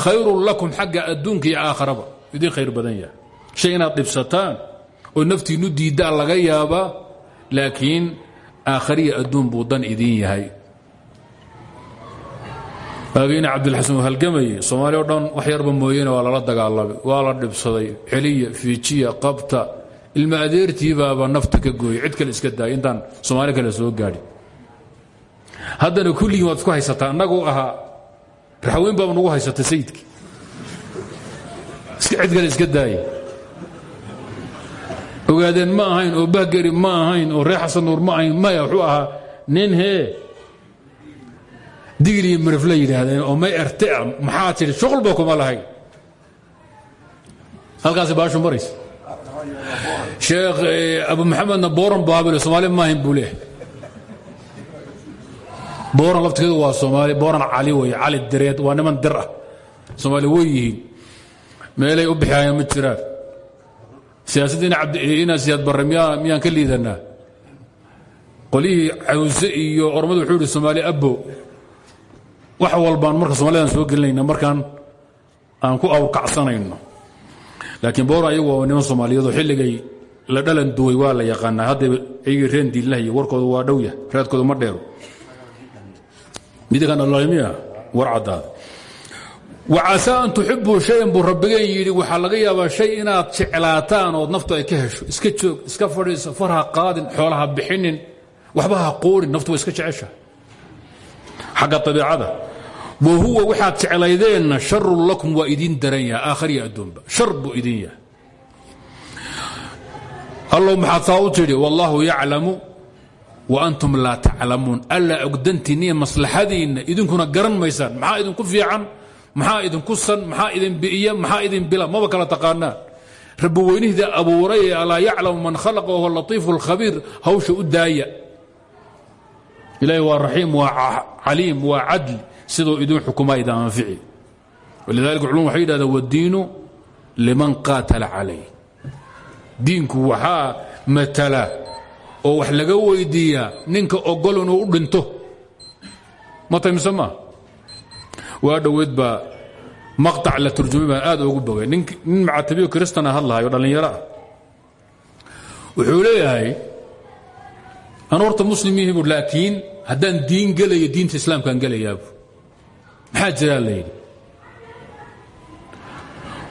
khayrun lakum xagga adduunka iyo aakharaba idin khayr badan yahay. Shay inaad dhibsataan oo naftiinnu diiddaan laga yaabaa laakiin aakhariya adduun buu dan idin yahay. Waagiina cabdilxasan uu halgamayey soomaali o dhan wax yarba mooyeene waa lala dagaalamay waa la dhibsaday celiya fiijiya qabta ilma adeertiibaaba nafta ka gooyey cid kale iska daaya intaan soomaali kale soo gaadhin haddana kulligii waad isku haysataa annaguu ahaa. Raxweyn baaba nagu haysata sayidkii cid kale iska daaya ogaadeen ma ahayn oo bahgeri ma ahayn oo reer xasan nuur ma ahayn maya wuxuu ahaa nin hee. Digil iyo mirif la yidhaahdeen oo may ertea maxaa tidhi shuqulba kuma lahayn halkaasi baashu maraysa sheekh abu maxamedna booran baabile soomaali maahayn buu leehay booran laftigeedu waa soomaali booran cali wey cali direed waa niman dir ah. Soomaali way meelay u bixiyayaan ma jiraan siyaasaddiina inaa siyaad barre miyaan ka liidanaa? Qolyihii cawse iyo ormadu wuxuu ihi soomaali abbo. Wax walbaan marka soomalidan soo gelinayna markaan aan ku awrkacsanayno laakiin boora ayagu waa niman soomaaliyeedoo xilligay la dhalan duway waa la yaqaanaa. Hadday ayagii reen diillahay warkooda waa dhowyah reedkooda ma dheero wacasaa an tuxibuu shayan buu rabbigeen yidhi waxaa laga yaabaa shay inaad jeclaataan ood naftu ay ka hesho. Iska joog iska fadhiiso farha qaadin xoolaha bixinin waxba ha quurin naftu waa iska jeceshaha xagga abiicada wa huwa waxaad jeclaydeenna sharun lakum waa idin daran yahay aakhariya adduunba shar buu idin yahay. Allow maxaad saa u tidhi wallaahu yaclamu antum laa taclamuun allaa ogdantiinniya maslaxadiinna idinkuna garan maysaan maxaa idinku fiican maxaa idinku san maxaa idin bi'iya maxaa idin bila maba kala taqaanaan rabbi weynihda abuuray ee alaa yaclamu man khalaqa wahuwa latiifu alkhabiir hawsha u daaya ilaahi waa raxiim waa caliim waa cadli siduu idin xukumaa idin anfici walidalika culum waxay yidhahdeen wadiinu liman qaatala calayh diinku waxaa matala oo wax laga weydiiyaa ninka ogol inuu u dhinto. Ma taymse maa waa dhoweyd baa maqطac la turjumay baan aad ugu bogay. Nin macatabiyo kristana hadlahayo dhallinyaro ah. Wuxuu leeyahay anu horta muslim yihi bu laakiin haddaan diin gelayo diinta islaamkaan gelayaabu maxaa jiraa la yidhi.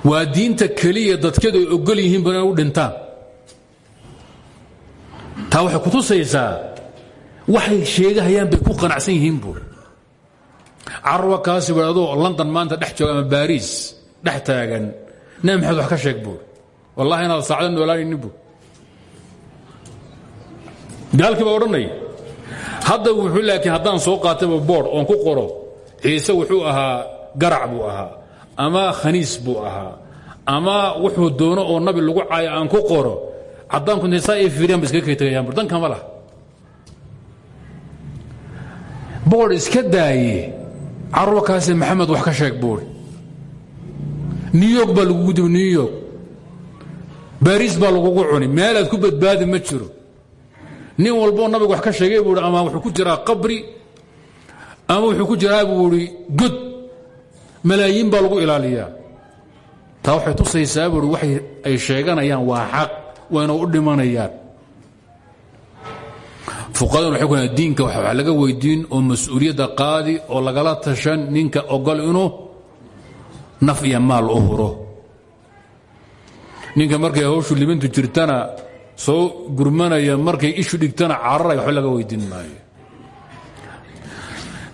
Waa diinta keliya dadkeedu ay ogol yihiinba inay u dhintaan taa waxay kutusaysaa waxay sheegahayaan bay ku qanacsan yihiin buur carwa kaasi bu adoo london maanta dhex jooga ama baariis dhex taagan nabi maxamed wax ka sheeg buur wallahi inaad saacda noolaanaynin buur gaalkii baa odhanaya hadda wuxuu laakiin haddaan soo qaatayba boord oon ku qoro. Ciise wuxuu ahaa garac buu ahaa ama khaniis buu ahaa ama wuxuu doono oo nabi lagu caayo aan ku qoro caddaanku intay saa ay fiiriyaan ba iskaga kay tagayaan bur danka ma laha boord iska daaye carwakaasi maxamed wax ka sheeg buuri new york baa lagugu dibi new york. Bariis baa lagugu cuni meelaad ku badbaadi ma jiro. Nin walboo nabigu wax ka sheegay buui ama wuxuu ku jiraa qabri? Ama wuxuu ku jiraa buu i god malaayiin baa lagu ilaaliyaa. Taa waxay tusaysaa buui waxay ay sheeganayaan waa xaq wayna u dhimanayaan. Fuqadan waxay ku diinka wax laga weydiin oo mas'uuliyadda qaadi oo lagala tashan ninka ogol inuu naf iyo maal u huro ninka markay hawshu limintu jirtana soo gurmanaya markay ishu dhigtana cararaya waxba laga weydiin maayo.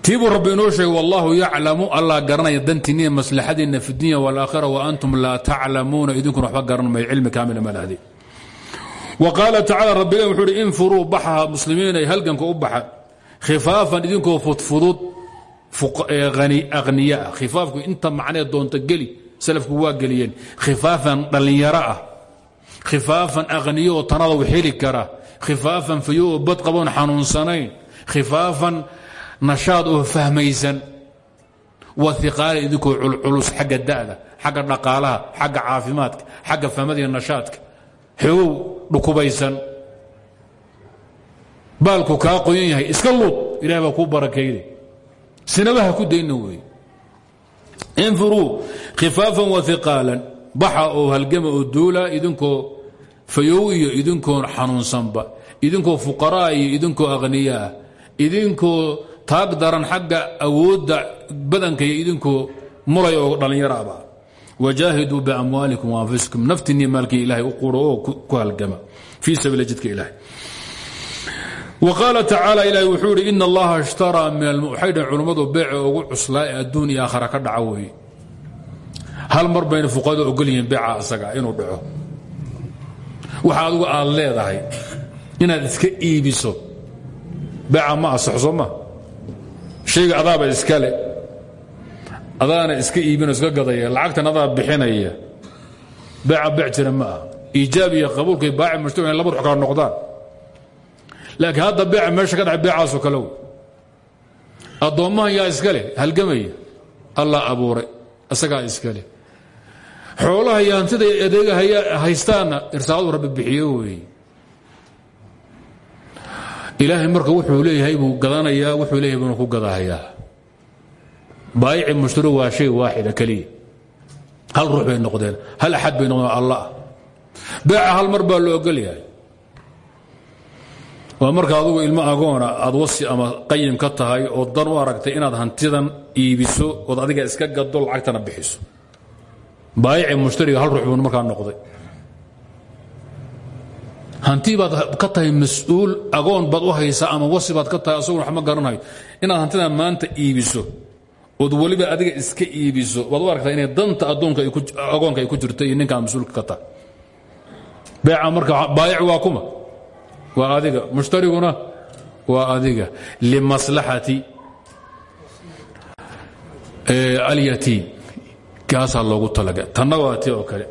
Tiibuu rabbi inoo sheegay wallahu yaclamu garanaya dantiinniya maslaxadiinna fi dunya wاlaakhira waantum laa taclamuuna. Idinkuna waxba garan mayo cilmi kaamila ma lahdi wa qaala tacala rabbiga wuxuu uhi infuruu baxaha muslimiinay halganka u baxa. Khifaafan idinkoo fudfudud aqniya ah. Khifaafku inta macnee doonta geli salafku waa geliyeen. Khifaafan dhallinyaro ah. Khifaafan aqniyo oo tanada u heli kara. Khifaafan fayo oo bad qaboon xanuunsanayn. Khifaafan nashaad oo fahmaysan. Wa iqaala idinkoo culculus xagga da'da xagga dhaqaalaha xagga caafimaadka xagga fahmada iyo nashaadka xoogow dhukubaysan. Baalku kaa qoyan yahay iska luud ilahay baa kuu barakayday sinabaha ku dayna weeye infuruu khifaafan wa iqaalan baxa oo halgama oo duula idinkoo fayow iyo idinkoo xanuunsanba. Idinkoo fuqaraa iyo idinkoo aqniyaah idinkoo taag daran xagga awoodda badanka iyo idinkoo mulay oo dhallinyaraaba wajaahiduu biamwaalikum waanfusikum naftiinniyo maalkii ilaahay u quro oo ku halgama fii sabiila jidka ilahay qaala tacaala ilaahay wuxuu idhi ina allaha ishtaraa min waxay dhaheen culummadu beece ugu cuslaa ee adduun iyo aakhara ka dhaca weeye hal mar bayna fuqahadu ogol yihiin beeca asaga inuu dhaco waxa adigu aad leedahay inaad iska iibiso beeca ma asax soo ma shayga adaaba iskale adaana iska iibino iska gadaya lacagtan adaa bixinaya. Beeca beec ma ah iijaab iyo qabuulkay baaci mujtamac in laba rux kala noqdaan. Laakiin hadda beeca meesha ka dhacay beecaasoo kale wey addoommahan yaa iska leh halgamaya. Allah abuuray isagaa iska leh. Xoolaha iyo hantida adeega haystaanna irsaaqadu rabbi bixiyo weeye ilaahay marka wuxuu leeyahay buu gadanayaa wuxuu leeyahay buuna ku gadahayaa baayici mushtari waa shay waaxida keliya hal ruux bay noqdeen hal axad bay noqdeen allah. Beeca hal mar baa loo ogol yahay waa marka adugu ilmo agoona aad wasi ama qayim ka tahay oo dan u aragtay inaad hantidan iibiso ood adiga iska gado lacagtana bixiso. Baayici hanti baad ka tahay mas'uul agoon baad u haysaa ama wasi baad ka tahay asaguna wax ma garanayo. Inaad hantidan maanta iibiso ood weliba adiga iska iibiso. Waad u inay danta agoonka ay ku jirto iyo ninkaa mas'uulka ka tahay beeca marka baayic waa kuma. Waa adiga. Mushtariguna waa adiga. Limaslaxati alyatiim kaasaa loogu talaga tanna waa ti oo kale.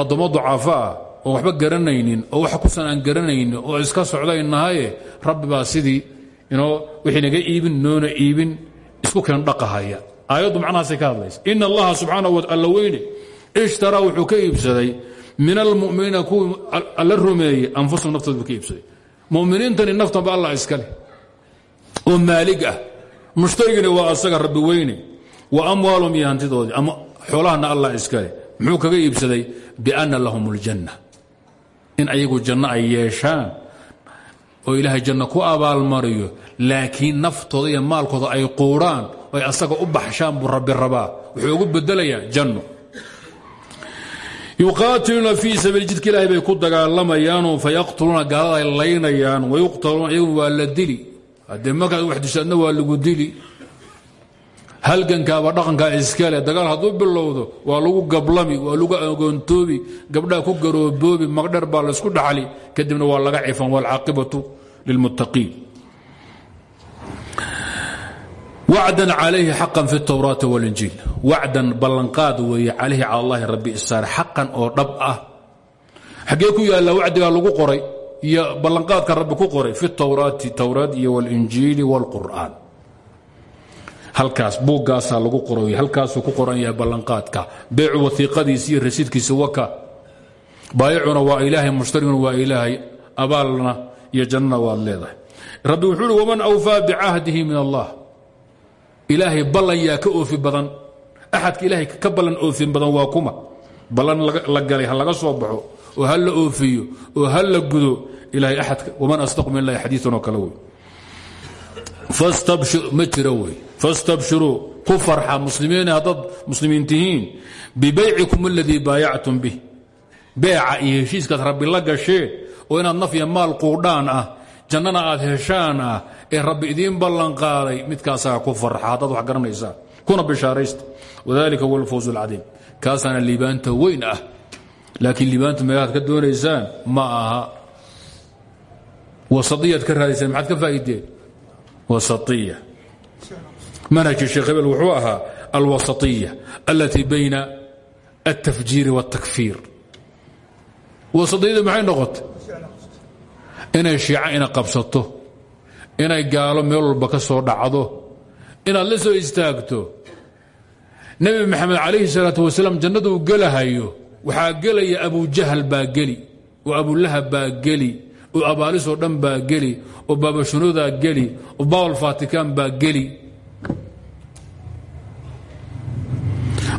Addoommo ducaafa ah oo waxba garanaynin oo wax kusan aan garanaynin oo iska socdaynahaye rabbi baa sidii inoo wixii naga iibin noona iibin isku keen dhaqahaya. Aayaddu macnahaasay ka hadlaysa. Ina allaha subxaanahu wa alla weyne. Ishtaraa wuxuu ka iibsaday min almuminiina kuwii alla rumeeyey anfusahum naftooda buu ka iibsaday. Muminiintani naftanba allah iska leh. Oo maalig ah. Mushtarigina waa asaga rabbi weyne. Wa amwaalum iyo ama xoolahana allah iska leh. Muxuu kaga iibsaday bianna lahum اljanna in ayagu janno ay yeeshaan oo ilaahay janno ku abaalmariyo laakiin naftooda iyo maalkooda ay quuraan oo ay asaga u baxshaan buu rabbi rabaa. Wuxuu ugu bedelayaa janno. Yuqaatiluuna fii sabiil jidka ilaahay bay ku dagaalamayaanoo fayaqtuluuna gaalada ay laynayaan wayuqtaluuna iyagu waa la dili. Haddee markaad wax dishaadna waa lagu dili halgankaaba dhaqankaa iskale dagaal hadduu bilowdo waa lagu gablami waa lagu agoontoobi. Gabdhaha ku garooboobi magdher baa laysku dhaxli kadibna waa laga cifan waalcaaqibatu lilmuttaqiin wacdan calayhi xaqan fi towraati walinjiil wacdan ballanqaad weeye calayhi cala allahi rabbi isaar. Xaqan oo dhab ah. Xaggee ku yaalla wacdigaa lagu qoray iyo ballanqaadka rabbi ku qoray fi towraati towraat iyo walinjiili wاlqur'aan halkaas buuggaasaa lagu qoray halkaasuu ku qoran yahay ballanqaadka. Beecu waiiqadiisi iyo rasiidkiisa waka baayicuna waa ilaahay mushtariguna waa ilaahay abaalna iyo jannana waad leedahay. Rabbi wuxuu uhi waman awfaa bicahdihi min allah? Ilaahay ballan yaa ka oofi badan. Axadka ilaahay ka ballan oofin badan waa kuma. Ballan la galay laga soo baxo oo ha la oofiyo oo ha la gudo ilahay aadka waman asdaqu min allahi xadiian oo ma jiro wey fastabshiruu ku farxa muslimiin haddaad muslimiin tihiin bibaycikum aladii baayactum bih beeca iyo heshiiskaad rabbi la gasheen oo inaad naf iyo maal quudhaan ah jannana aad heshaan ah ee rabbi idiin ballanqaaday midkaasaa ku farxa haddaad wax garanaysaa kuna bishaaraysta wadalika huwa alfawz alcadiim kaasaana liibaanta weyn ah laakiin liibaanta meelaad ka doonaysaan ma aha wasaiyaad ka raadaysaan maxaad ka faa'iideen wasaiya manhajki sheekh hebel wuxuu ahaa alwasaiya alatii bayna altafjiiri wاltakfiir wasaiyadu maxay noqotay? Inay shiica ina qabsato inay gaalo meel walba ka soo dhacdo inaad la soo istaagto. Nebi maxamed calayhi salaatu wasalaam jannaduu gelahayo waxaa gelaya abujahal baa geli oo abulahab baa geli oo abaalisoo dhan baa geli oo baabashunudaa geli oo baabal fatikan baa geli.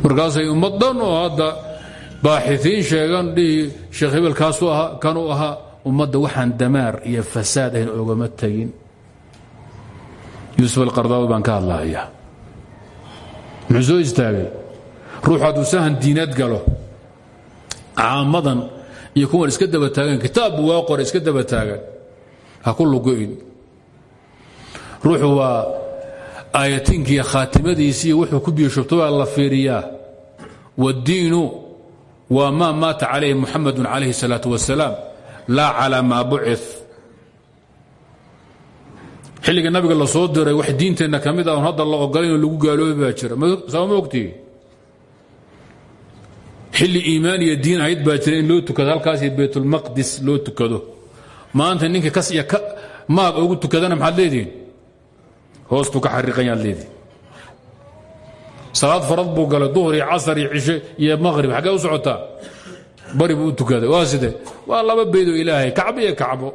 Markaasay ummad dhan oo hadda baaxiiin sheegan dhihi sheekh hebel kaasuu ahaa kanuu ahaa ummadda waxaan damaar iyo fasaad ahayn ogama tegin yuusuf alqardaawi baan ka hadlahayaa. Muxuu istaagay? Ruux sahan diinad galo caamadan iyo kuwan iska daba taagan kitaabbu waa qora iska daba taagan ha ku lugoyn ruuxu waa aayatiinkiiyo khaatimadiisiiyo wuxuu ku biyashubto waa la fiiriyaa wاddiinu waa maa maata calayhi muxamadu calayhi الsalaaة wasalaam laa calى maa buci xilliga nabiga la soo diray wax diinteenna ka mid ah on hadda la ogolaynoo lagu gaaloobi baa jira sama ma ogtii xilli iimaan iyo diin ahayd baa jira in loo tukado halkaasio baytulmaqdis loo tukado maanta ninka kas iyo maag ugu tukadana maxaad leedihin hoostuu ka xariiqanyaad leedihin salaad farad buu galay duhur iyo casar iyo cishe iyo maqhrib xaggee u socotaa bari buu u tukaday waa side waa laba beydoo ilaahay kacbo iyo kacbo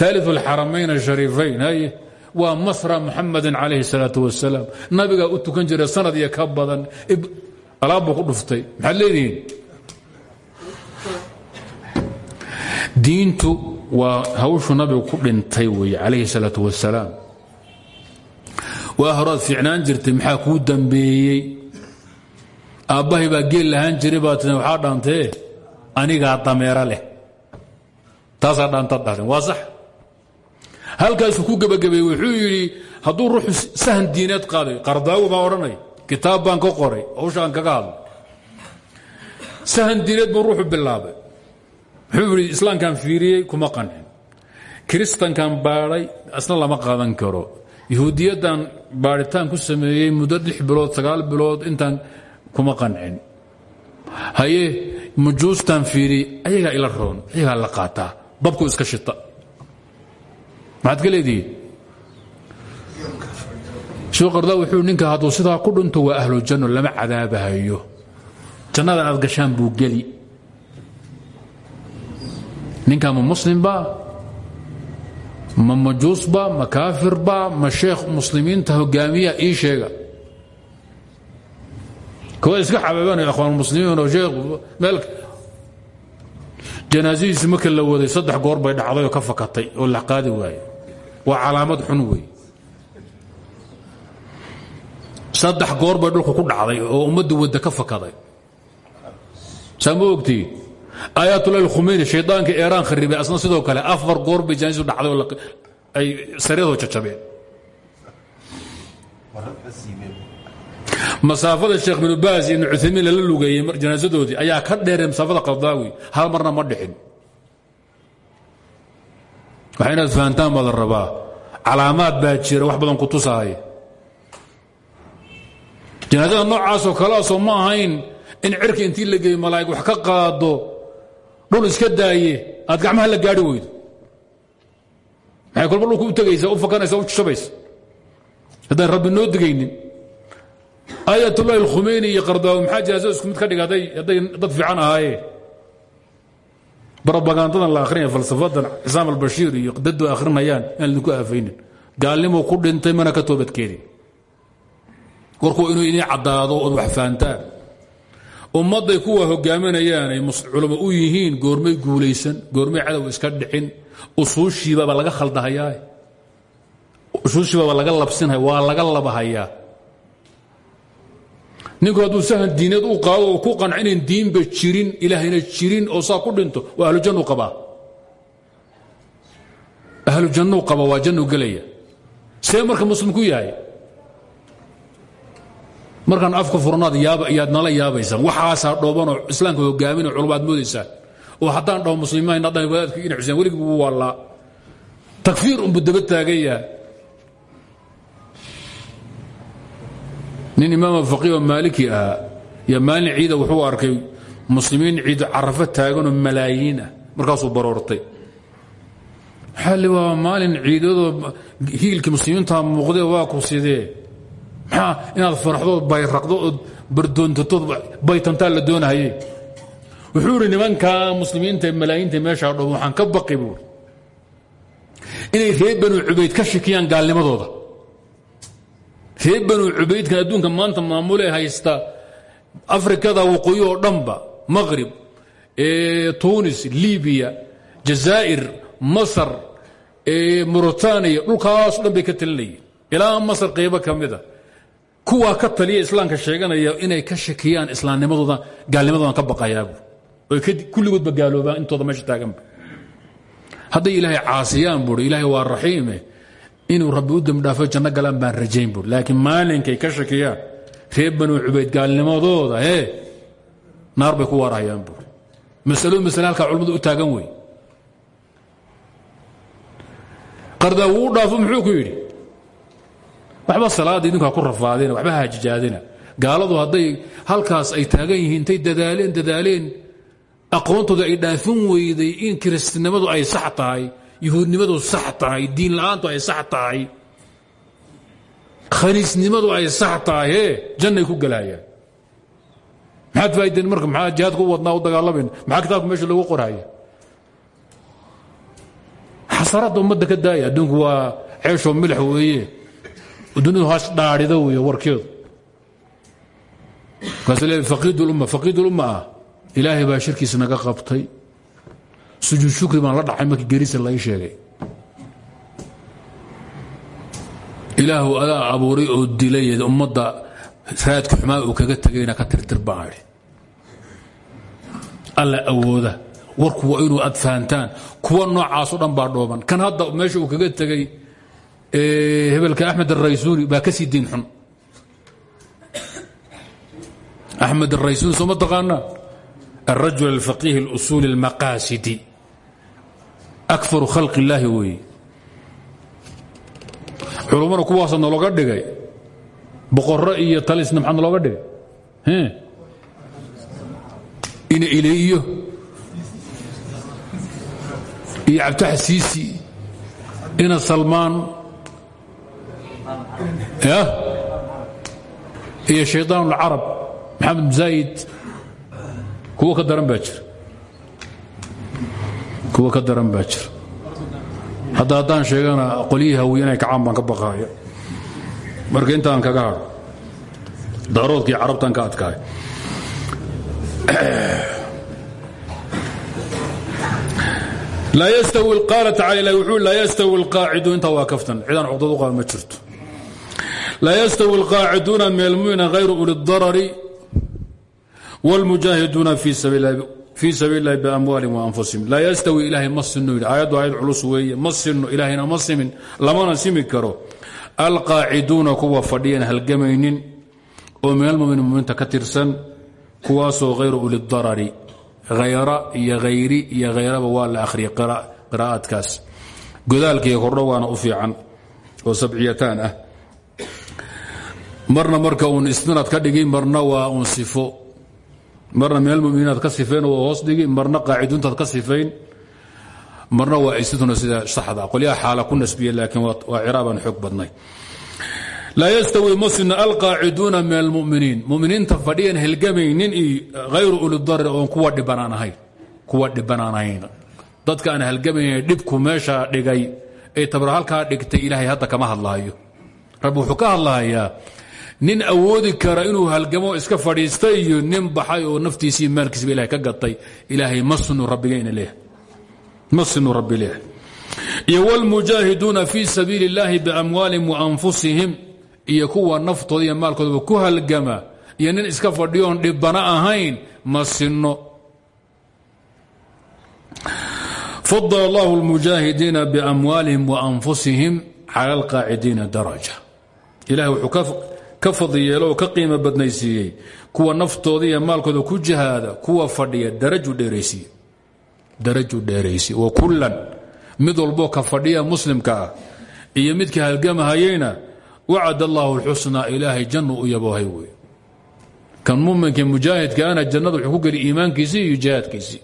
ثالث الxaramayn الشhariifayn haye waa masra muxamadi calayhi الsalaaة wasalaam nabigaa u tukan jiray sanad iyo ka badan alaabbuu ku dhuftay maxaad leedihiin diintu waa hawshu nabigu ku dhintay weeye calayhi الsalaaة wasalaam waa horaad fiicnaan jirtay maxaa kuu dambeeyey aabbahay baa geel lahaan jiray baa tii waxaa dhaantee anigaa dameero leh taasaa dhaantaad dhahdeen waa sax halkaasuu ku gebagabeeyey wuxuu yidhi hadduu ruuxu sahan diineed qaaday qardaawi baan odhanay kitaab baan ka qoray hawshaan kaga hadlay sahan diineed buu ruuxu bilaabay. Wuxuu yidhi islaamkan fiiriyey kuma qancin kiristankan baadhay asna lama qaadan karo. Yahuudiyaddan baadhitaan ku sameeyey muddo lix bilood sagaal bilood intaan kuma qancin haye mujuustan fiiriyey ayagaa ila roon ayagaa la qaataa. Dabku iska shita. Maxaad ka sheekh qardaa wuxuu ninka hadduu sidaa ku dhinto waa ahlu janno lama cadaabahayo. Jannada aad gashaan buu geli. Ninkaa ma muslimba ma majuusba ma kaafirba ma sheekh muslimiinta hogaamiya ii sheega. Kuwa iska xabaabanaya akhwaanmuslimiin oo sheekh meel janaasadiisi marka waday saddex goor bay dhacday oo ka fakatay oo la qaadi waaye waa calaamad xun wey saddex goor bay dhulku ku dhacday oo ummadda wadda ka fakaday. Saa ma ogtii? Aayatulahi khumeyni shaydaanka kharibay asna sidoo kale afar goor bay janaasidu dhacday oo ay sareedoo jajabeen. Masaafada sheekh binu baas iyo ibnu cuthaymiin lala lugeeyey janaasadoodii ayaa ka dheeree masaafada qardaawi hal marna ma dhicin. Waxa inaad fahantaan baa la rabaa. Wax badan ku tusaaya janaasada noocaasoo kaleasoo ma ahayn in cirka intii la geeyo malaa'ig wax ka qaado dhul iska daaye aad gacmaha la gaari weydo. Maxay kolba dhulka u tegaysaa u fakanaysa u shabaysa haddaan rabbi noo digaynin aayatullahi alkhumeyni iyo qardaawi maxaa janaasada isku mid ka dhiga hadday dad fiican ahaayeen robagandadan la arinaya falsafadan xisaam albashiir iyo dadu akhrinayaan inaan idinku aafaynin. Gaalnimuu ku dhintay mana ka toobadkeedin warkuu inuu idin caddaado ood wax fahantaan ummadday kuwa hogaaminayaan ay culamo u yihiin goormay guulaysan goormay cadow iska dhicin usuushiibaba laga khaldahayaa usuushiibaba laga labsinaya waa laga labahayaa ninku hadduu sahan diineed u qaado oo ku qanco inayn diinba jirin ilaahayna jirin oo saa ku dhinto waa ahlujannu qabaa. Ahlujannu qaba waa jannu gelaya. See marka muslim yahay markaan afka furnaad yaad nala yaabaysaan waxaasaa dhoobanoo islaamka hogaaminoo culamaad moodaysaan oo haddaan dhaho muslimiin haddaan wadaadka ina xuseen weligii buu wallaa. Takfiir unbuu daba taagan yahay nin imaam faqiih oo maaliki ahaa iyo maalin ciida wuxuu arkay muslimiin ciid carafo taaganoo malaayiin ah markaasuu baroortay. Xalli waa maalin ciidadoo hiilkii muslimiinta muuqdee waa ku sidee maxaa inaad faraxdood bayraqdo ood bardoontatood baytantaa la doonahaye wuxuu idhi nimankaa muslimiinta malaayiinta meeshaa dhow waxaan ka baqi inay reer banu cubayd ka shikiyaan gaalnimadooda. Reer banu cubaydkan adduunka maanta maamulee haysta afrikada waqooyi oo dhanba maqrib tunis libiya jazaa'ir masar mauritaniya dhulkaaso dhan bay ka talinayeen. Ilaa masar qaybo ka kuwaa ka taliya islaamka sheeganaya inay ka shakiyaan islaamnimadooda gaalnimadoodan ka baqayaabu. Oy kulligoodba gaaloobaan intooda meesha taaganba hadday ilaahay caasiyaan buui ilaahay waa raxiime inuu rabbi u dembidhaafo janno galaan baan rajayn buui laakiin maalinkay ka shakiyaan reer banuu cubayd gaalnimadooda ee naar bay ku waarahayaan buui masalo masale halkaa u taagan wey. Qardaa wuu dhaafo muxuu ku yidhi waxba salaada idinkaa ku rafaadina waxba hajijaadina gaaladu hadday halkaas ay taagan yihiin intay dadaaleen dadaaleen. Aqoontooda ay dhaafin weyday in kiristinimadu ay sax tahay yuhuudnimadu sax tahay diin la'aantu ay sax tahay. Khaniisnimadu ay sax tahay ee jannay ku gelaayaan maxaad faa'ideen marka maxaa jihaadka u wadnaa u dagaalamayna maxaa kitaabka meesha loogu qorhaya xasaraadda ummadda ka daaya adduunku waa ceeshoo milix weeye dunidu haas dhaadhida weeye warkeedu. Markaas le faqiid ulumma faqiid ulumma ah ilaahay baa shirkiisa naga qabtay. Sujuud shukri baan la dhacay markii gerisa lai sheegay. Ilaahu adaa abuuray oo dilay ummadda raadka xumaa uu kaga tegayna ka tirtir baan alla awooda warku waa inuu aad kuwa noocaasoo dhan baa dhooban. Kan hadda meesha uu kaga tegey hebelka axmed araysuuni baa ka sii diin xun. Axmed araysuuni soo ma taqaanaa alrajul alfaqiih اlusuuli اlmaqaasidi akfaru khalq illaahi weeye. Culummana kuwaasa nologa dhigay. Boqorro iyo talisna maxaa nologa dhigay? Ina ileeyo iyo. Cabtaxa siisi ina salmaan iyo shayطaan الcarab maxamed zayd kuwa ka daran baa jira kuwa ka daran baa jira hadda haddaan sheegana qolyihii hawiye inay kacaan baan ka baqaaya marka intaan kaga hadho daaroodkii carabtan ka adkaay laa yastawi qaala tacala ilahi wuxuu laa yastawi alqaacidu intaa waa kaftan cidaan cugdad u qaba ma jirto laa yastawi alqaaciduuna min almu'mina hayru uli اdarari wاlmujaahiduuna fii sabiil اllahi fii sabiil اlahi biamwaalihim waanfusihim laa yastawi ilaahay ma sinno yidhi aayaddu aayad culus weeye ma sinno ilaahayna ma simin lamana simi karo alqaaciduuna kuwa fadhiyan halgamaynin oo min almuminiin muminiinta ka tirsan kuwaasoo hayru ulidarari hayra iyo hayri iyo hayraba waa la akhriyay qiraa'adkaas godaalkaiyo kordho waana u fiican oo sabciyataan ah marna marka uun istinaad ka dhigi marna waa uun sifo. Marna min almuminiinaad ka sifayn oo hoos dhigi marna qaaciduuntaad ka sifayn marna waa istituna sida saxda. Qolyaha xaala ku nasbiya laakiin waa ciraabaan xoog badnay. Laa yastawi masna alqaaciduuna min almuminiin muminiinta fadhiyan helgamaynin iyo hayru ulidarir oon kuwa dhibanaan ahayn kuwa dhibanaan ahayn. Dadka aan halgamaynin dhibku meesha dhigay ee tabra halkaa dhigtay ilaahay hadda kama hadlaayo. Rabbi wuxuu ka hadlahayaa nin awoodi kara inuu halgamo iska fadhiista iyo nin baxay oo naftiisii maalkiisba ilahay ka gatay. Ilaahay masnu rabbi leeyahay. Iyo wlmujaahiduuna fii sabiili اllahi biamwaalihim waanfusihim iyo kuwa naftooda iyo maalkoodaba ku halgama. Iyo nin iska fadhiyoon dhibana ahayn ma sinno. Fadl allah اlmujaahidiina biamwaalihim waanfusihim cala alqaacidiina daraja. Ilahay wuxuu ka fadli yeelo oo ka qiimo badnaysiiyey kuwa naftooda iyo maalkooda ku jihaada kuwa fadhiya daraju dheeraysi. Wa kullan. Mid walboo ka fadhiya muslimka ah. Iyo midka halgamahayeyna wacad allahu lxusnaa ilaahay jannu u yaboohay wey kan muminka mujaahidka ana jannada wuxuu ku geli iyo jihaadkiisii.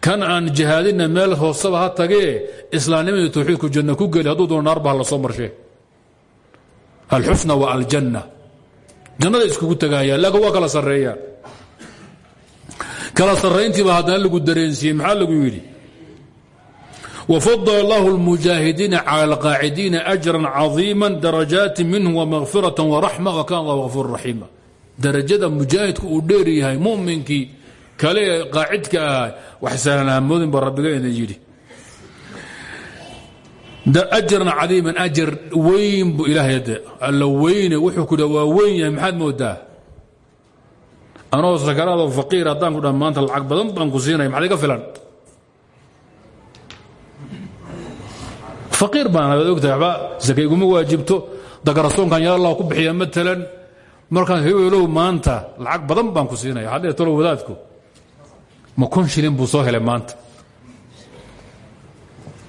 Kan aan jihaadina meel hoosaba ha tagee islaamnimadii tawxiidku janno ku geli hadduu doono naarba ha la soo marshe alxusna wa aljanna. Jannada iskugu tagayaan laakiin waa kala sareeyaan kala sarrayntiiba haddana lagu dareensiiyey maxaa lagu yidhi? Wafadala allahu اlmujaahidiina cala alqaacidiina ajran cadiima darajaati minhu wamagfirata waraxma wakan allah afuur raxiima darajada mujaahidku uu dheer yahay muminkii kale ee wax sahlanaamoodinba rabbiga ina yidhi ajran cadiiman ajar weyn bu ilaahay alla weyne wuxuu ku waa weyn yahay maxaad moodaa? Anoo sakaraadoo faqiir haddaan ku dha maanta lacag badan baan ku siinaya maxad iga filan? Faqiir baana waad ogtahay waxba saka iguma waajibto. Dagarasoonkan yaa allah ku bixiya matalan. Markaan hebelow maanta lacag badan baan ku siinaya haddee talo wadaadku ma kun shilin buu soo helay maanta kun shilin le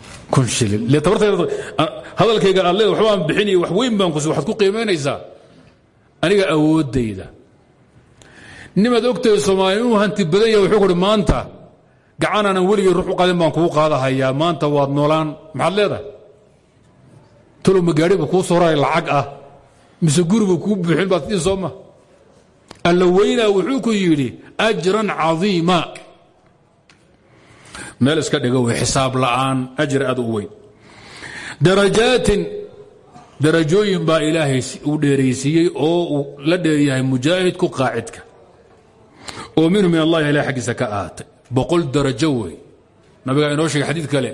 tabartayda hadalkayga aad leed waxbaan bixinaya wax weyn baan ku waxaad ku qiimaynaysaa aniga awooddayda. Nimaad ogtahay soomaaliya inuu hanti badan yahay wuxuu kuhi maanta gacan aanan weligay ruux u qaadin baan kuu qaadahayaa. Maanta waad noolaan. Maxaad leedahay? Talow ma gaadhiba kuu soo raray lacag ah. Mise guriba kuu buuxin baad tii sooma. Alla weynaa wuxuu ku yidhi ajran cadiima meel iska dhiga wey xisaab la'aan ajir aad u weyn. Darajaatin darajooyin baa ilaahay uu dheeraysiiyey oo uu la dheeryahay mujaahidku qaacidka. Oo minhu min allahi ilahi xaggiisa ka ahaatay boqol darajo inoo sheegay xadiid kale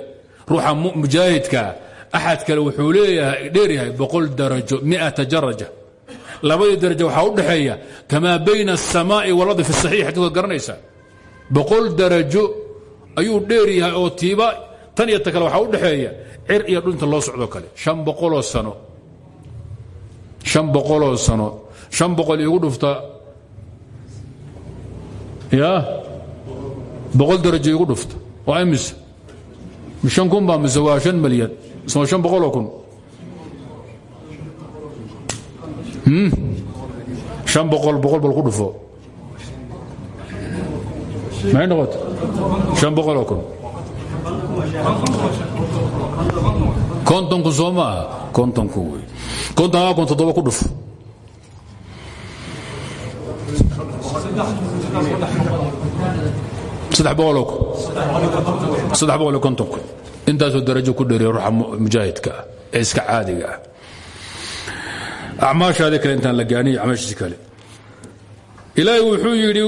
ruuxa mujaahidkaa axad kale wuxuu leeyahay dheeryahay boqol darajo miata daraja labadii darajo waxaa u dhexeeya kamaa bayna aلsamaa'i walard fi saxiix xadidkood garanaysaa boqol darajo ayuu dheer yahay oo tiiba. Tan iyo ta kale waxaa u dhexeeya cir iyo dhunta loo socdo kale. An boqoloo sano. An boqoloo sano. Shan boqol iigu dhufta. Ya? Boqol darajo igu dhufta. Waa imise shan kun baa mise? Waa shan malyan waa shan boqoloo kun. Shan boqol boqol bal ku dhufo. Maxay noqota kontonku soo ma aha kontonku wey konton kun toddoba ku dhufo intaasoo darajo ku. Dheeriya ruuxa mujaahidka ah ee iska caadiga ah acmaashaadii kale intaan la gaaniy acmaashiisi kale ilaahay wuxuu yidhi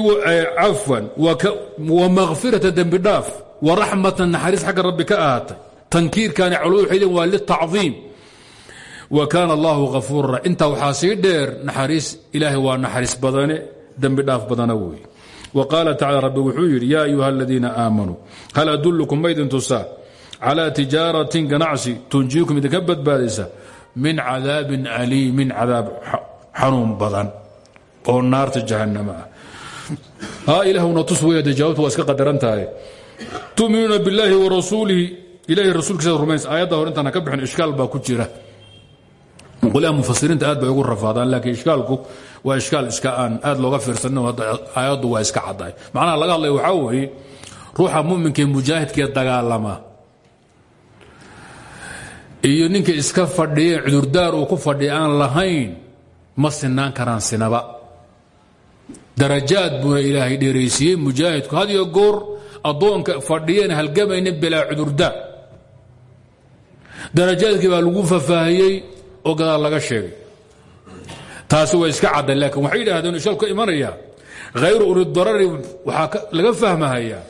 cafwan wa makfirata dembi dhaaf wa raxmatan naxariis xagga rabbi ka ahaatay. Tankiirkaani culmadu waxay leein waa litacdiim wa kaana allahu hafuura intaa waxaa sii dheer naxariis ilaahay waa badane dembi dhaaf badana wey. Wa qaala tacala rabbi wuxuu yidhi yaa ayuha aladiina aamanuu hal adullukum maydin tusaa calaa tijaaratin ganacsi tunjiikum idinka badbaadaysa min cadaabin aliimin cadaab xanuun badan oo naarta jahannama. Ah ilaahuna tus weyade jawaabtu waa iska qadaran tahay. Tuminuuna billaahi wa rasuulihi. Ilahi rasuulkiisa rumays. Aayadda hor intaana ka bixin ishkaal baa ku jira. Qoliyaha mufasiriinta aad bay ugu rafaadaan laakiin ishkaalku waa ishkaal iska aan aad looga fiirsanin aayaddu waa iska caddahay macnaha laga hadlaya waxaa weeye ruuxa muminkaee mujaahidkaee dagaalama. Iyo ninka iska fadhiye cudurdaar uu ku fadhiya aan lahayn ma sinaan karaan sinaba darajaad buuna ilaahay dheeraysiiyey mujaahidku had goor addoonka fadhiyana halgamayna bilaa cudurdaar darajaadkii baa lagu fafaahiyey oo gadaal laga sheegay. Taasi waa iska cadda laakiin waxay yidhaahdeen ishal ka imanaya khayru ulidarari waxaa laga fahmahayaa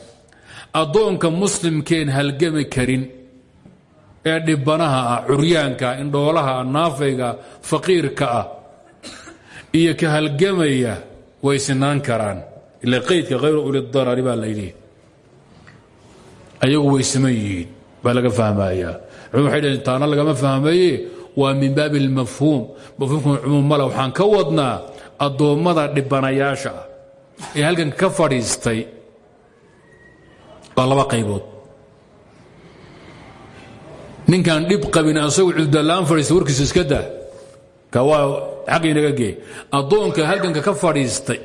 addoonka muslimkeen halgami karin ee dhibanaha ah curyaanka indhoolaha ah naafayga faqiirka ah iyo ka way sinaan karaan. Ila qaydka hayru ulidarari baa layidhi ayagu way siman yihiin baa laga fahmayaa waxay dhaheen taana lagama fahmaye waa min baabi اlmafhuum mafhuumka cumuum male waxaan ka wadnaa addoommada dhibanayaasha ah. Ee halkan ka fadhiistay waa laba qaybood. Ninkaan dhib qabin asagu cudurdaarlaan fadhiista warkiisa iska daa ka waa xaqiinaga gee. Addoonka halganka ka fadhiistay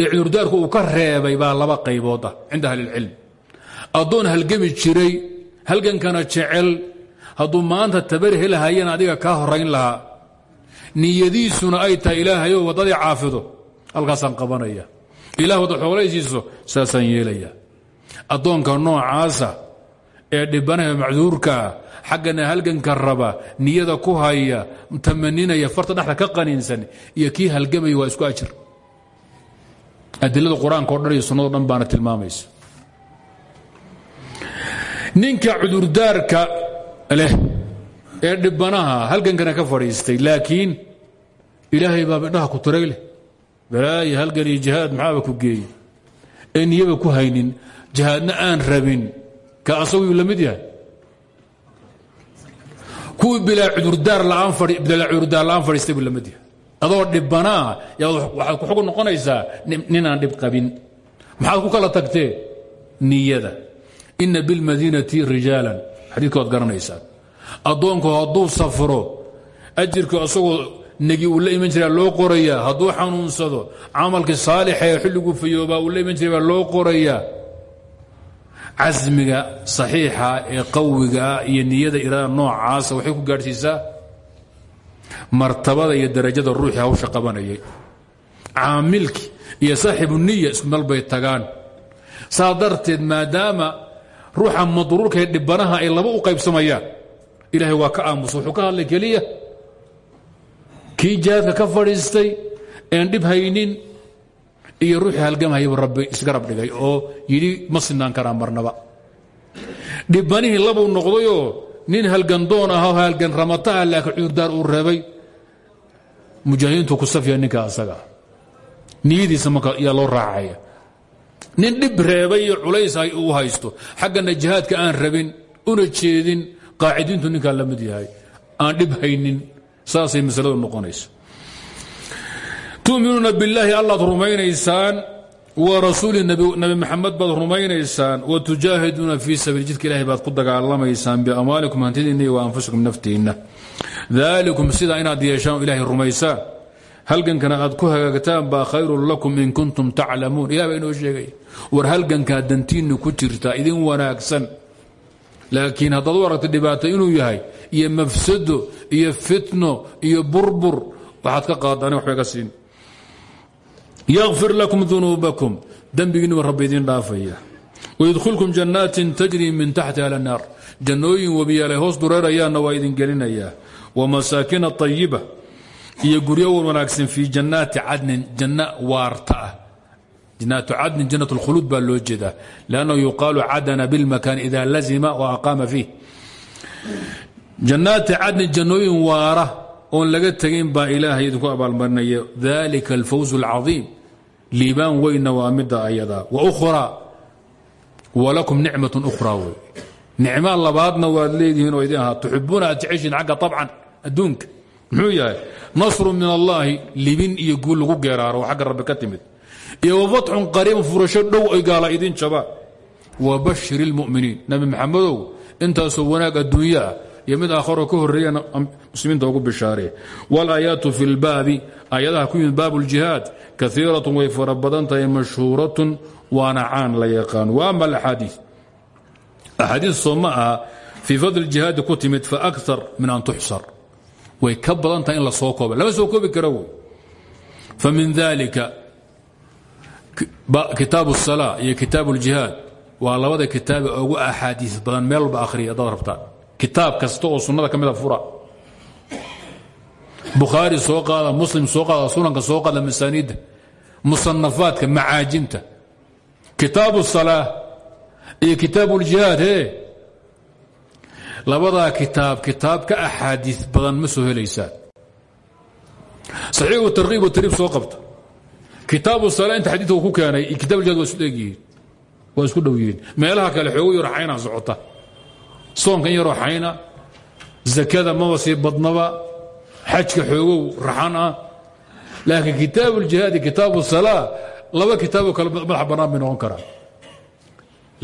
ee cudurdaarku uu ka reebay baa laba qaybood ah cinda ahli اlcilm addoon halgami jiray halgankana jecel hadduu maanta tabar helahayana adiga kaa horayn lahaa. Niyadiisuna ay tahay ilaahayo waddadii caafido halkaasaan qabanaya. Ilah wadda xoolaysiiso saasaan yeelaya. Addoonka noocaasa ee dhibanaha macduurkaa xaggana halganka raba niyada ku haya tamaninaya farta dhexda ka qaniinsan iyo kii halgamaya waa isku ajir. Adilada qur'aanka o iyo sunnado dhan baana tilmaamaysa. Ninka cudurdaarka leh ee dhibanaha halgankana ka fadhiistay laakiin ilaahay baa indhaha ku tiray leh. Balaayo halgan iyo ku geeyey? Ee niyaba ku haynin jihaadna aan rabin ka asagu yuu yahay kuwii bilaa cudurdaar la'aan fadhiistay buu la mid yahay. Adoo dhibbanaa waxaad ku xug noqonaysaa ninaan dhib qabin. Maxaad ku kala tagtee? Niyada. Ina bilmadiinati rijaalan. Xadiidka waad garanaysaan addoonku hadduu safro ajirku asagoo negi uu la iman jiraa loo qorayaa. Hadduu xanuunsado camalkii saalixa ee xilliguu fayoobaa uu la iman jiray loo qorayaa casmiga saxiixa ee qawigaa iyo niyada iraada noocaasa waxay ku gaadhsiisaa martabada iyo darajada ruuxii hawsha qabanayay. Caamilki iyo saaxibu niya isku bay tagaan. Saa darteed maadaama ruuxa madruurka ee dhibanaha ay laba u qaybsamayaan ilaahay waa ka aamusa wuxuu ka hadlay keliya. Kii jihaadka ka fadhiistay een dhib haynin iyo ruuxii halgamhayaba rabbi isgarab dhigay oo yidhi ma sinaan karaan marnaba dhibbanihii labuu noqdayoo nin halgandoon ah oo halgan ramataha laakiin cudurdaar uu reebay. Mujaahidiintu ku safya ninka asaga. Niyadiisa marka yaa loo raacaya. Nin dhib reebay iyo culays uu haysto. Xaggana jihaadka aan rabin una jeedin qaacidiintu ninkaa la mid yahay. Aan dhib haynin saasay masaladu noqonaysa tuminuuna billaahi allaad rumaynaysaan wa rasuuli nabi maxamed baad rumaynaysaan wa tujaahiduuna fii sabiil jidka ilahay baad ku dagaalamaysaan biamwaalikum hantidiinna wa anfusikum naftiinna. Daalikum sidaa inaad yeeshaan ilaahay rumaysaan. Halgankana aad ku hagaagtaan baa khayrun lakum in kuntum taclamuun. Ilah baa inoo sheegay war halgankaa dantiinna ku jirtaa idin wanaagsan. Laakiin haddaad u inuu yahay iyo mafsado iyo fitno iyo burbur waxaad ka qaadaan waxbay ka yakfir lakum dunuubakum dembigiinniba rabbi idiin dhaafaya wayudkhilkum jannaatin tajri min taxtiha lanaar jannooyin webiyaalay hoos dureerayaanna waa idin gelinayaa wamasaakina ayiba iyo guryo wanaagsan fii jannaati cadnin janna waarta ah jannaatu cadnin jannat اlkhuluud baa loo jeedaa lannahu yuqaalu cadana bilmakan ida lazima wa aqaama fiih jannaati cadnin jannooyin waara oon laga tegin baa ilaahay idinku abaalmarinaya dalika alfawz اlcaiim liibaan weynna waa midda ayadaa wa ukhraa walakum nicmatun ukhraa wey nicma labaadna waad leedihiin oo idin ahaa tuxibuuna aad jeceshiin xagga abcan adduunka muxuu yahay nasru min allaahi libin iyo guul lagu geeraaro oo xagga rabbi ka timid iyo wafatxun qariibun furasho dhow ay gaala idin jabaan wabashir اlmuminiin nabi maxamedow intaasoo wanaag adduunya ah iyo mid aakharoo ka horeeyana muslimiinta ugu bishaaree wاlaayaatu fi اlbaabi aayadaha ku yimid baab اljihaad kaiiratun way fara badan tahay mashhuuratun waana caan la yaqaan. Waama alaxaadii axaadiis soo ma aha fii fadli jihaadi ku timid faakar min an tuxsar. Way ka badan tahay in la soo kooba lama soo koobi karo wey famin dalika kitaabu اsalaa iyo kitaabu اljihaad waa labada kitaabe ugu axaadiis badan meel walba akhriya adaad rabtaan. Kitaab kasta oo sunnada ka mida ah fura. Bukhaari soo qaada muslim soo qaada sunanka soo qaada masaaniidda musanafaadka macaajimta kitaabu الsalaa iyo kitaabu اljihaad he labadaa kitaab kitaab ka axaadiis badan ma soo helaysaan saxiixu tarkiib wa tariib soo qabta kitaabu الsalaa inta xadiidka uu ku keenay iyo kitab اljihad waa isu egyihiin waa isku dhow yihiin meelaha kale xoogo yaroo xayna socota soonkan yaroo xayna zakada maba sii badnaba xajka xoogow raxan ah laakiin kitaab اljihaadi kitaab الsalaa laba kitaaboo kale madaxa bannaan bay noqon karaan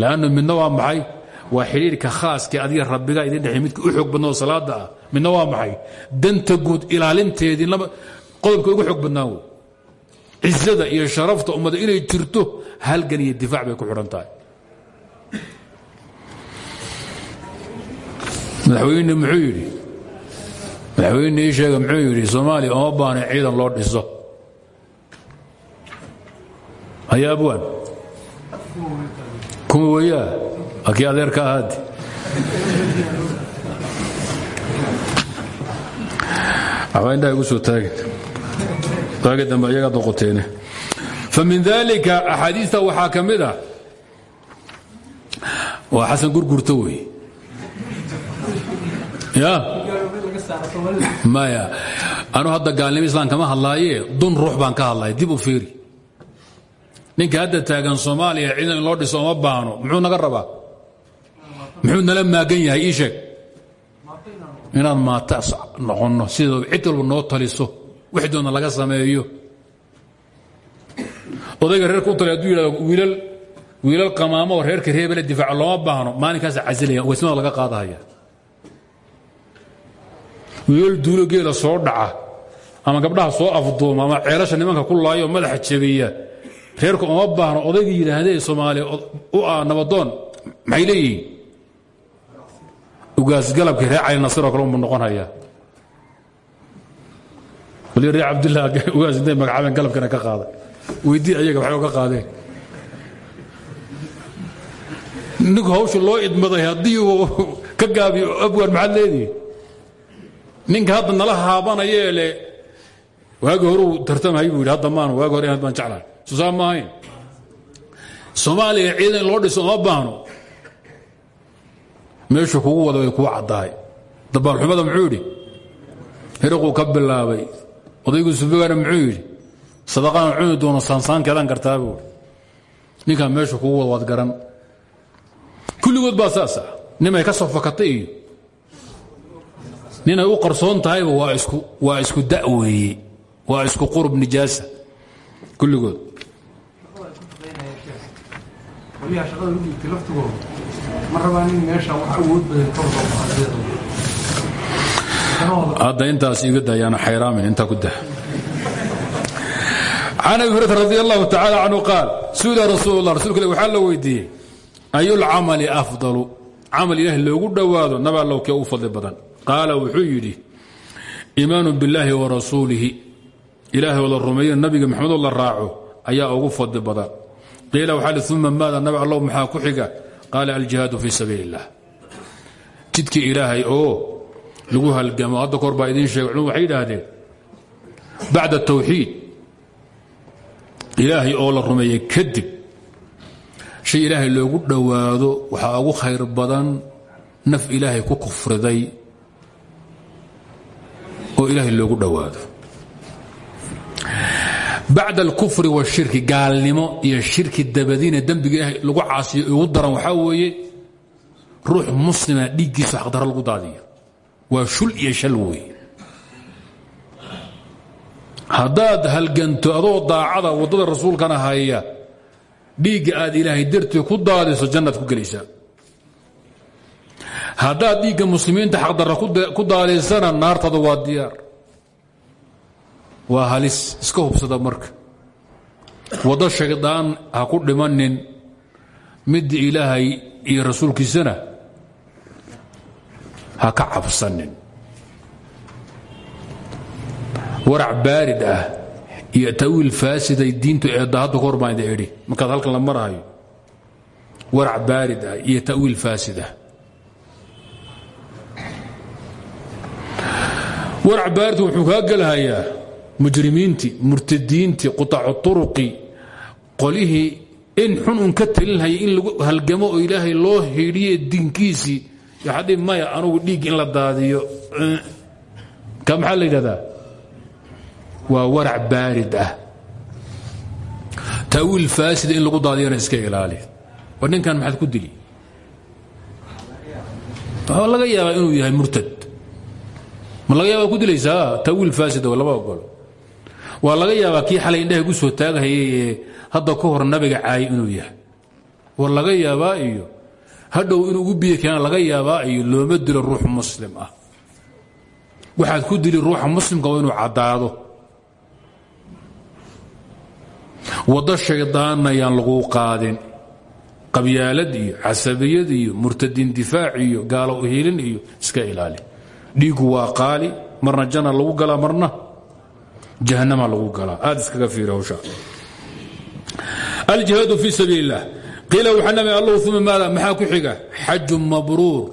lannu midna waa maxay waa xidhiirka khaaskii adiga rabbiga idin dhexey midka u xoog badnao salaada ah midna waa maxay danta guud ilaalinteedii qodobka ugu xoog badnaa wey cizada iyo sharafta ummadda inay jirto halgan iyo difaac bay ku xidhan tahay madaxweyne muxuu yidhi madaxweyne ii sheega muxuu yidhi soomaaliya oma baana ciidan loo dhiso. Haya abwaan kuma weyaa waa kii adeerka ahaadi waxbaa indhaha igu soo taagin taagi dambe iyagaa doqoteene famin dalika axaadiista waxaa ka mid ah. Waa xasan gurgurto wey ya maya anu hadda gaalnimo islam kama hadlaaye? Dun ruux baan ka hadlaya dib u fiiri. Ninka hadda taagan soomaaliya ciidan loo dhiso oma baano muxuu naga rabaa? Muxuu nala maagan yahay ii sheeg. Inaan maataas noqonno sidoo cid noo taliso wixdoona laga sameeyo. Odayga reerka u tali haduu wiilal wiilal qamaamo oo reerka reebele difaaca looma baahno. Maalinkaas casilaya waysmada laga qaadahaya wiilal duulo geela soo dhaca ama gabdhaha soo afduuma ama ceelasha nimanka ku laayo madaxa jabiya reerku uma baahno odayga yidhaahdee soomaaliya u ah nabadoon maxay leeyihiin? Ugaasgalabkii reer cali nasiroo kale unbu noqon hayaa wali reer cabdillah ugaas intay magacaabeen galabkana ka qaaday? Weydii ayaga waxay oga qaadeen. Ninku hawsha loo idmaday haddii uu ka gaabiyo abwaan maxaad ninka hadda nala haabanayee le waagi horuu tartamahay buu yidhi hadda maan waagi hore inaad baan jeclahay. Susaa ciidan loo dhiso uma baahno. Meeshu kugu wada way kuu caddahay. Dabaalxumada muxuu yidhi? Hiriquu ka bilaabay. Odaygu sufigana muxuu yidhi? Sadaqaan cuni doono saansaankeedaan kartaa buu ninkaan meeshu kugu wada waad garan. Kulligood baa saas ah nimay ka soo fakatay ninay u qarsoon tahayba waa isku da' weeye. Waa isku qurub nijaasa. Kulligood. Hadda intaas iga dayaana xayraamin intaa ku dah can abi hurayra radi allahu tacaala canhu qaal su'ila rasuul lah rasulka ilah waxaa la weydiiyey ayulcamali afdalu? Camal ilaahi loogu dhowaado nabaa low kee u fadli badan qaala wuxuu yidhi iimaanu billaahi wa rasuulihi. Ilaahay la rumeeyo nabiga maxamedoo la raaco ayaa ugu fadli badan. Qiila waxaa uma maada nabi allow maxaa ku xiga? Qaala aljihaadu fii sabiili illah jidkii ilaahay oo lagu halgamo hadda kor baa idiin sheegay culum waxay yidhaahdeen bacda tawxiid. Ilaahay oo la rumeeyey kadib shay ilaahay loogu dhowaado waxaa ugu khayr badan naf ilaahay ku kufriday oo ilaahay loogu dhowaado. Bacda alkufri washirki gaalnimo iyo shirki dabadiina dembiga ilahay lagu caasiyo ugu daran waxaa weeye ruux muslima dhiiggiisa xaqdaro lagu daadiyo. Waa shul iyo shal weeye. Haddaad halganto adoo daacada waddada rasuulkana haya dhiigga aad ilaahay dartii ku daadiso jannaad ku gelaysaa haddaad dhiigga muslimiinta xaqdarra ku daadaysana naartada waa diyaar. Waa halis. Iska hubsada marka. Waddo shaydaan ha ku dhimanin midda ilaahay iyo rasuulkiisana ha ka cabsanin. Warac baarid ah iyo tawiil faasiday diintu eedda hadda idin idhi markaad halkan la marahayo warac baarid ah iyo tawiil faasid warac baaridku wuxuu kaa gelhayaa mujrimiintii murtadiintii quطacu turuqi qolihii in xun un ka talinhaya in lagu halgamo oo ilaahay loo hidhiye diinkiisii yaxadhi maya anugu dhiig in la daadiyo. Ka maxaa la yidhahdaa? Waa warac baarid ah. Taawiil faasida in lagu daadiyana iska ilaali. War ninkan maxaad ku dili? Waxaa laga yaabaa inuu yahay murtad ma laga yaabaa ku dilaysaa taawiil faasida lama ogolo laga yaabaa kii xalay indhaha gu soo taaghayay ee hadda ka hor nabiga caayay inuu yahay. War laga yaabaa iyo hadhow inuu ugu biyi keenaan laga yaabaa iyo looma dilo ruux muslim ah. Waxaad ku dili ruuxa muslimka waa inuu caddaado. Waddo shaydaanna yaan laguu qaadin. Qabyaalad iyo casabiyad iyo murtadiin difaac iyo gaalo uhilin iyo iska ilaali dhiigu waa qaali marna jana lagu galaa marna jahanama lagu galaa aad iskaga fiiri hawsha. Aljihaadu fii sabiil اllah qiila waxaa allahu uma maada? Maxaa ku xiga? Xaju mabruur.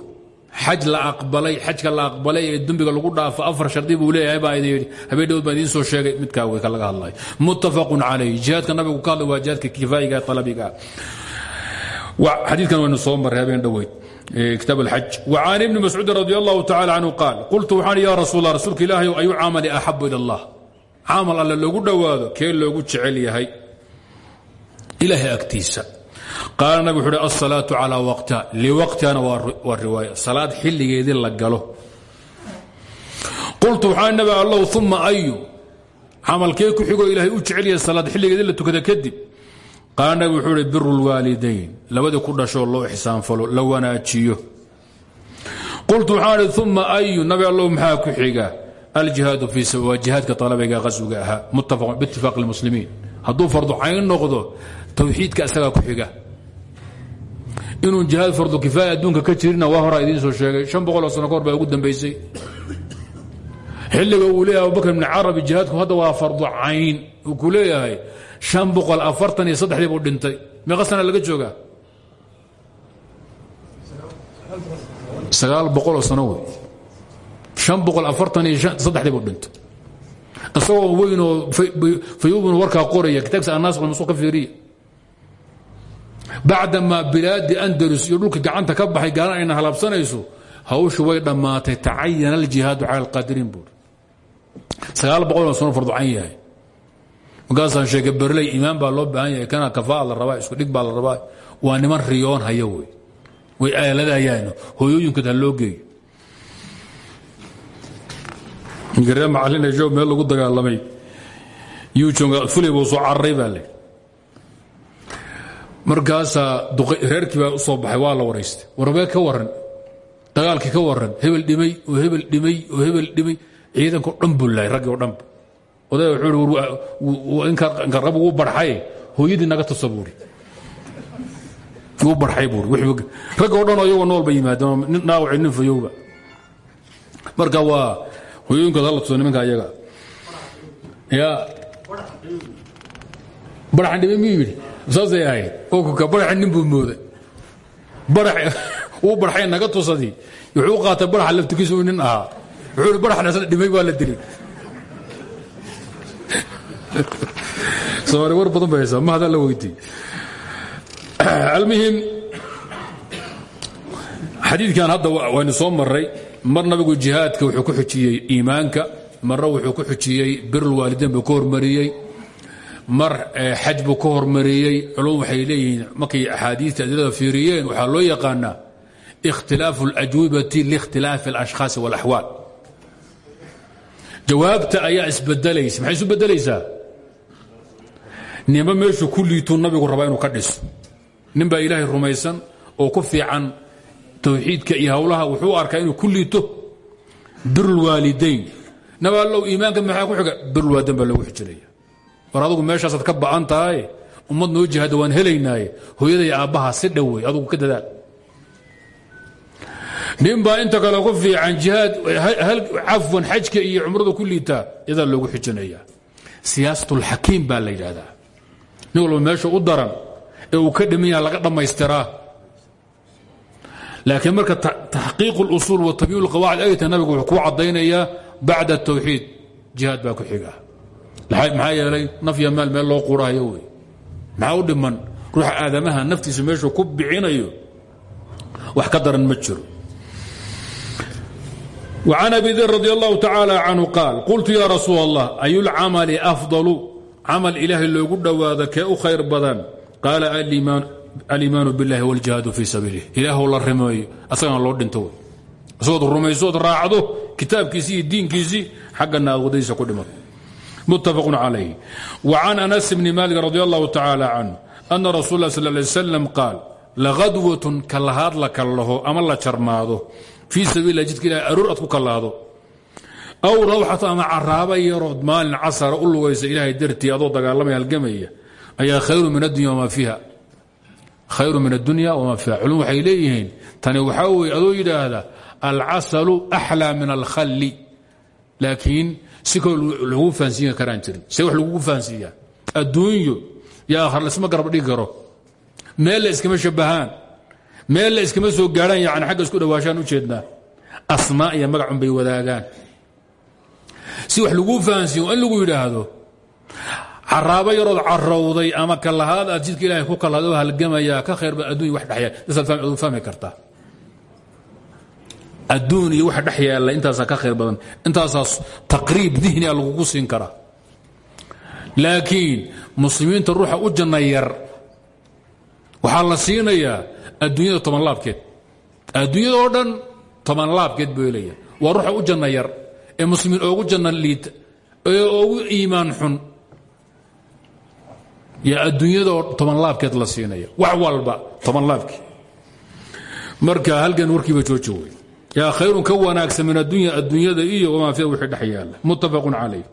Xaj la aqbalay xajka la aqbalay ee lagu dhaafo afar shardi buu leeyahay baa idin yidhi habeenhowd baan idiin sheegay. Midkaa wey ka laga hadlay. Muttafaqun calayh jihaadka nabigu ka hadlay waa jihaadka kifaayiga talabiga. Xadiidkan waynu soo habeen dhoweyd kitaab alxaj وcan ibni mascuudin radi allahu tacala canhu qaal qultu waxaan ya rasuul allah rasuulka ilaahay ayuu camali axabu ila allah camal alle loogu dhowaado kee loogu jecel yahay ilaahay agtiisa qaala nabig wuxu uhi alsalaatu calaa waqtiha liwaqtihana waa riwaaya salaad xilligeedii la galo qultu waxaan nabi allow uma ayu camalkee ku xigoo ilaahay u jecel yahay salaad xilligeedii la tukada kadib qaala nabig wuxuu uhi biru lwaalidayn labadii ku dhashoo loo ixsaanfalo la wanaajiyo. Qultu waxaan ihi uma ayu nabi allow maxaa ku xiga? Aljihaadu waa jihaadka alabiga qaswiga ahaa muttafaqun biitifaaq lmuslimiin hadduu fardu cayn noqdo tawxiidka isagaa ku xiga. Inuu jihaad fardu kifaaya adduunka ka jirina waa horaa idiin soo sheegay. An boqoloo sano ka baa ugu dambaysay xilliga uu leeyahay abubakr ibni carabi jihaadku hadda waa fardu cayn. Uu ku leeyahay an boqol afartan iyo saddexdii buu dhintay. Meeqa sana laga joogaa? Sagaal boqoloo sano wey. An boqol afartan iyo saddexdii buu dhintay. Isagoo weynoo fayubun warkaa qoraya kitaabkiisa annaas almasuq ka fiiriya. Bacdamaa bilaadi andalus iyo dhulka gacanta ka baxay gaalan ayna halaabsanayso hawshu way dhammaatay tacayana aljihaadu cala alqaadiriin buuri sagaal boqoloo sano farducan yahay markaasaan sheegay berley iimaan baa loo baahan yahay kana kafaa rabaa isku dhig baa rabaa. Waa niman riyoon haya wey. Way aaladayaan hooyooyinkood ha loo geeyo. Ree macalin jo meel lagu dagaalamay fulay buu soo cararay baa le baa soo baxay waa la waraystay. Warabee ka waran dagaalkii ka waran hebel dhimay oo hebel dhimay oo hebel dhimay. Ciidanko dhan buu lahay raggii oday wuxuu inkarqab ugu barxay hooyadii naga tusa buuri uu barxay buuri ragga o dhan oo iyagoo nool ba yimaadeen nin dhaawacay nin fayowba. Marka waa hooyooyinkood hala tuso nimanka ayaga. Ya. Baraxan dhime miyuu yidhi? Saasay ahayd. Ka baraxa nin buu mooday. Uu barxay naga tusadii wuxuu qaatay baraxa laftikiisu nin ahaa. Wuxuu baraxna dhimay waa la dilay soomaali war badan ba haysaa ma hadaa la weydiiy almuhim xadiidkan hadda waynu soo maray mar nabigu jihaadka wuxuu ku xujiyey iimaanka marna wuxuu ku xujiyey birulwaalidain buu ka hormariyey mar xaj buu ka hormariyey culum waxay leeyihiin markay axaadiista adilada fiiriyeen waxaa loo yaqaanaa ikhtilaafu اlajwibati liikhtilaafi اlashkhaasi wاlaxwaal jawaabta ayaa isbedelaysa maxay isu bedelaysaa nima meeshu ku liituu nabigu rabaa inuu ka dhiso. Nin baa ilaahay rumaysan oo ku fiican tawxiidka iyo hawlaha wuxuu arkaa inuu ku liito birulwaalidayn naballow iimaanka maxaa ku xiga? Birulwaalidayn baa loogu xijinaya war adugu meeshaasaad ka ba'an tahay ummad noo jihaada waan helaynaaye hooyada iyo aabbaha si dhowey adugu ka dadaal. Nin baa inta kale ku fiican jihaad cafwan xajka iyo cumrada ku liitaa iyadaa loogu xijinaya. Siyaasatulxakiim baa la yidhaahdaa nin walba meesha u daran ee uu ka dhiman yaha laga dhammaystiraa laakiin marka taxqiiq اlusuul wa tabyiin اlqawaacid ay tahay nabigu wuxuu kuu caddaynayaa bacda الtawxiid jihaad baa ku xiga maxaa yeelay nafya maal meel loo qurahayo wey maxaa u dhiman ruuxa aadamaha naftiisa meeshuu ku bixinayo wax ka daran ma jiro وعن أبي ذر رضي الله تعالى عنه قال قلت يا رسول الله أي العمل أفضل camal ilaahay loogu dhowaado kee u khayr badan? Qaala aliimaanu biاllahi wاljihaadu fii sabiilih ilaahw la rumeeyo asagana loo dhinto. Isagood rumaysood raacdo kitaabkiisii iyo diinkiisii xagga naaqudadiisa ku dhimat muttafaqu calayh wa can anas bni maalik radi allahu tacaala canh ana rasul lah sal lay slam qaal lakhadwatun kalahaad la kallaho ama la jarmaado. Fii sabiillah jidka ilahay aroor aad ku kallaado aw rawxata ama caraaba yarood maalin casara u lugaysa ilaahay dartii adoo dagaalamaya halgamaya ayaa khayru min adunya wamaa fiiha. Khayru min addunya wamaa fiiha. Culum waxay leeyihiin tani waxaa weye adoo yidhaahda alcasalu axlaa min alkhalli. Laakiin si koo lagu fahansiin karaan jirin see wax lagugu fahansiiyaa adduunyo yo aakhar laisma garab dhigi meel iskama shabahaan meel iskama soo gaadhaan yani xagga isku dhawaashaan u jeednaa. Asmaa iyo magacun bay wadaagaan si wax laguu fahansiiyo in lagu yidhaahdo caraabo yarood carowday ama kalahaad aad jidka ilahay ku kalahaad oo halgamayaa ka khayr badan addunya wax dhexyaal dasaad fahmi kartaa adduun iyo waxa dhex yaalla intaasaa ka khayr badan. Intaasaas taqriib dihnia lagugu siin karaa. Laakiin muslimiinta ruuxa u janna yar waxaa la siinayaa adduunyada toban laabkeed. Adduunyada oo dhan toban laabkeed buu leeyahay waa ruuxa u janna ee muslimiin oogu janna liita ee oogu iimaan xun yaa adduunyadaoo toban laabkeed la siinaya wax walba toban laabkii marka halkan warkiiba jooji wey yaa khayrun ka wanaagsan min addunya adduunyada iyo wamaa fiiha wixii dhex yaalla muttafaqun calayh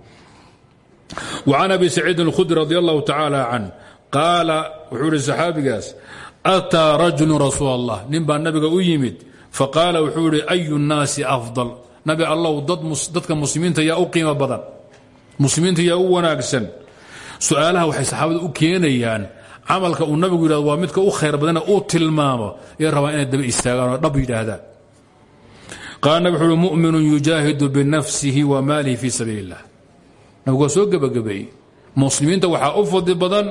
وعن أبي سعيد الخدري رضي الله تعالى عنه قال wuxuu ihi saxaabigaas أtىa rajulu rasuul الlah nin baa nabiga u yimid faqaala wuxuu ihi أyu الnaasi أfضل nabi allow dadka muslimiinta yaa u qiimo badan. Muslimiinta yaa u wanaagsan. Su'aalaha waxay saxaabada u keenayaan camalka uu nabigu yidhahdo waa midka u khayr badana uu tilmaamo yay rabaan inay daba istaagaan oo dhab yidhaahdaan. Qaala nabig wuxuu uhi mu'minu yujaahidu binafsihi wa maalihi fii sabiili الlah nabigu waa soo gebagabeeyey muslimiinta waxaa u fadli badan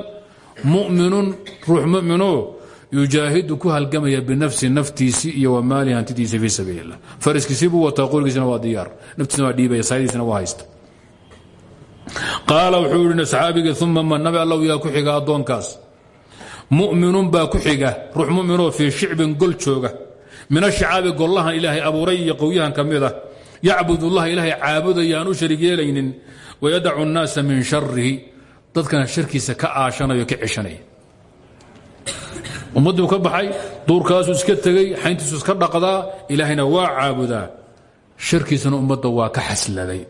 muminun ruux mumino yujaahidu ku halgamaya binafsi naftiisii iyo wamaalihi hantidiisa fii sabiil اlah fariskiisii buu wataa qorigiisina waa diyaar. Naftiisna waa dhiibaya saadiisina waa haysta. Qaala wuxuu yidhi saxaabigii uma man nabi allow yaa ku xiga addoonkaas. Muminun baa ku xiga ruux muminoo fii shicbin gol jooga. Min ashacaabi gollahan ilaahay abuuray iyo qowyahan ka mid ah. Yacbudullaha ilaahay caabudaya aan u sharig yeelaynin. Wayadacu nnaasa min sharihi dadkana sharkiisa ka aashanayo ka ceshanaya ummadduu ka baxay duurkaasuu iska tegey xayntiisu iska dhaqdaa ilaahayna waa caabudaa. Sharkiisana ummadda waa ka xasladay.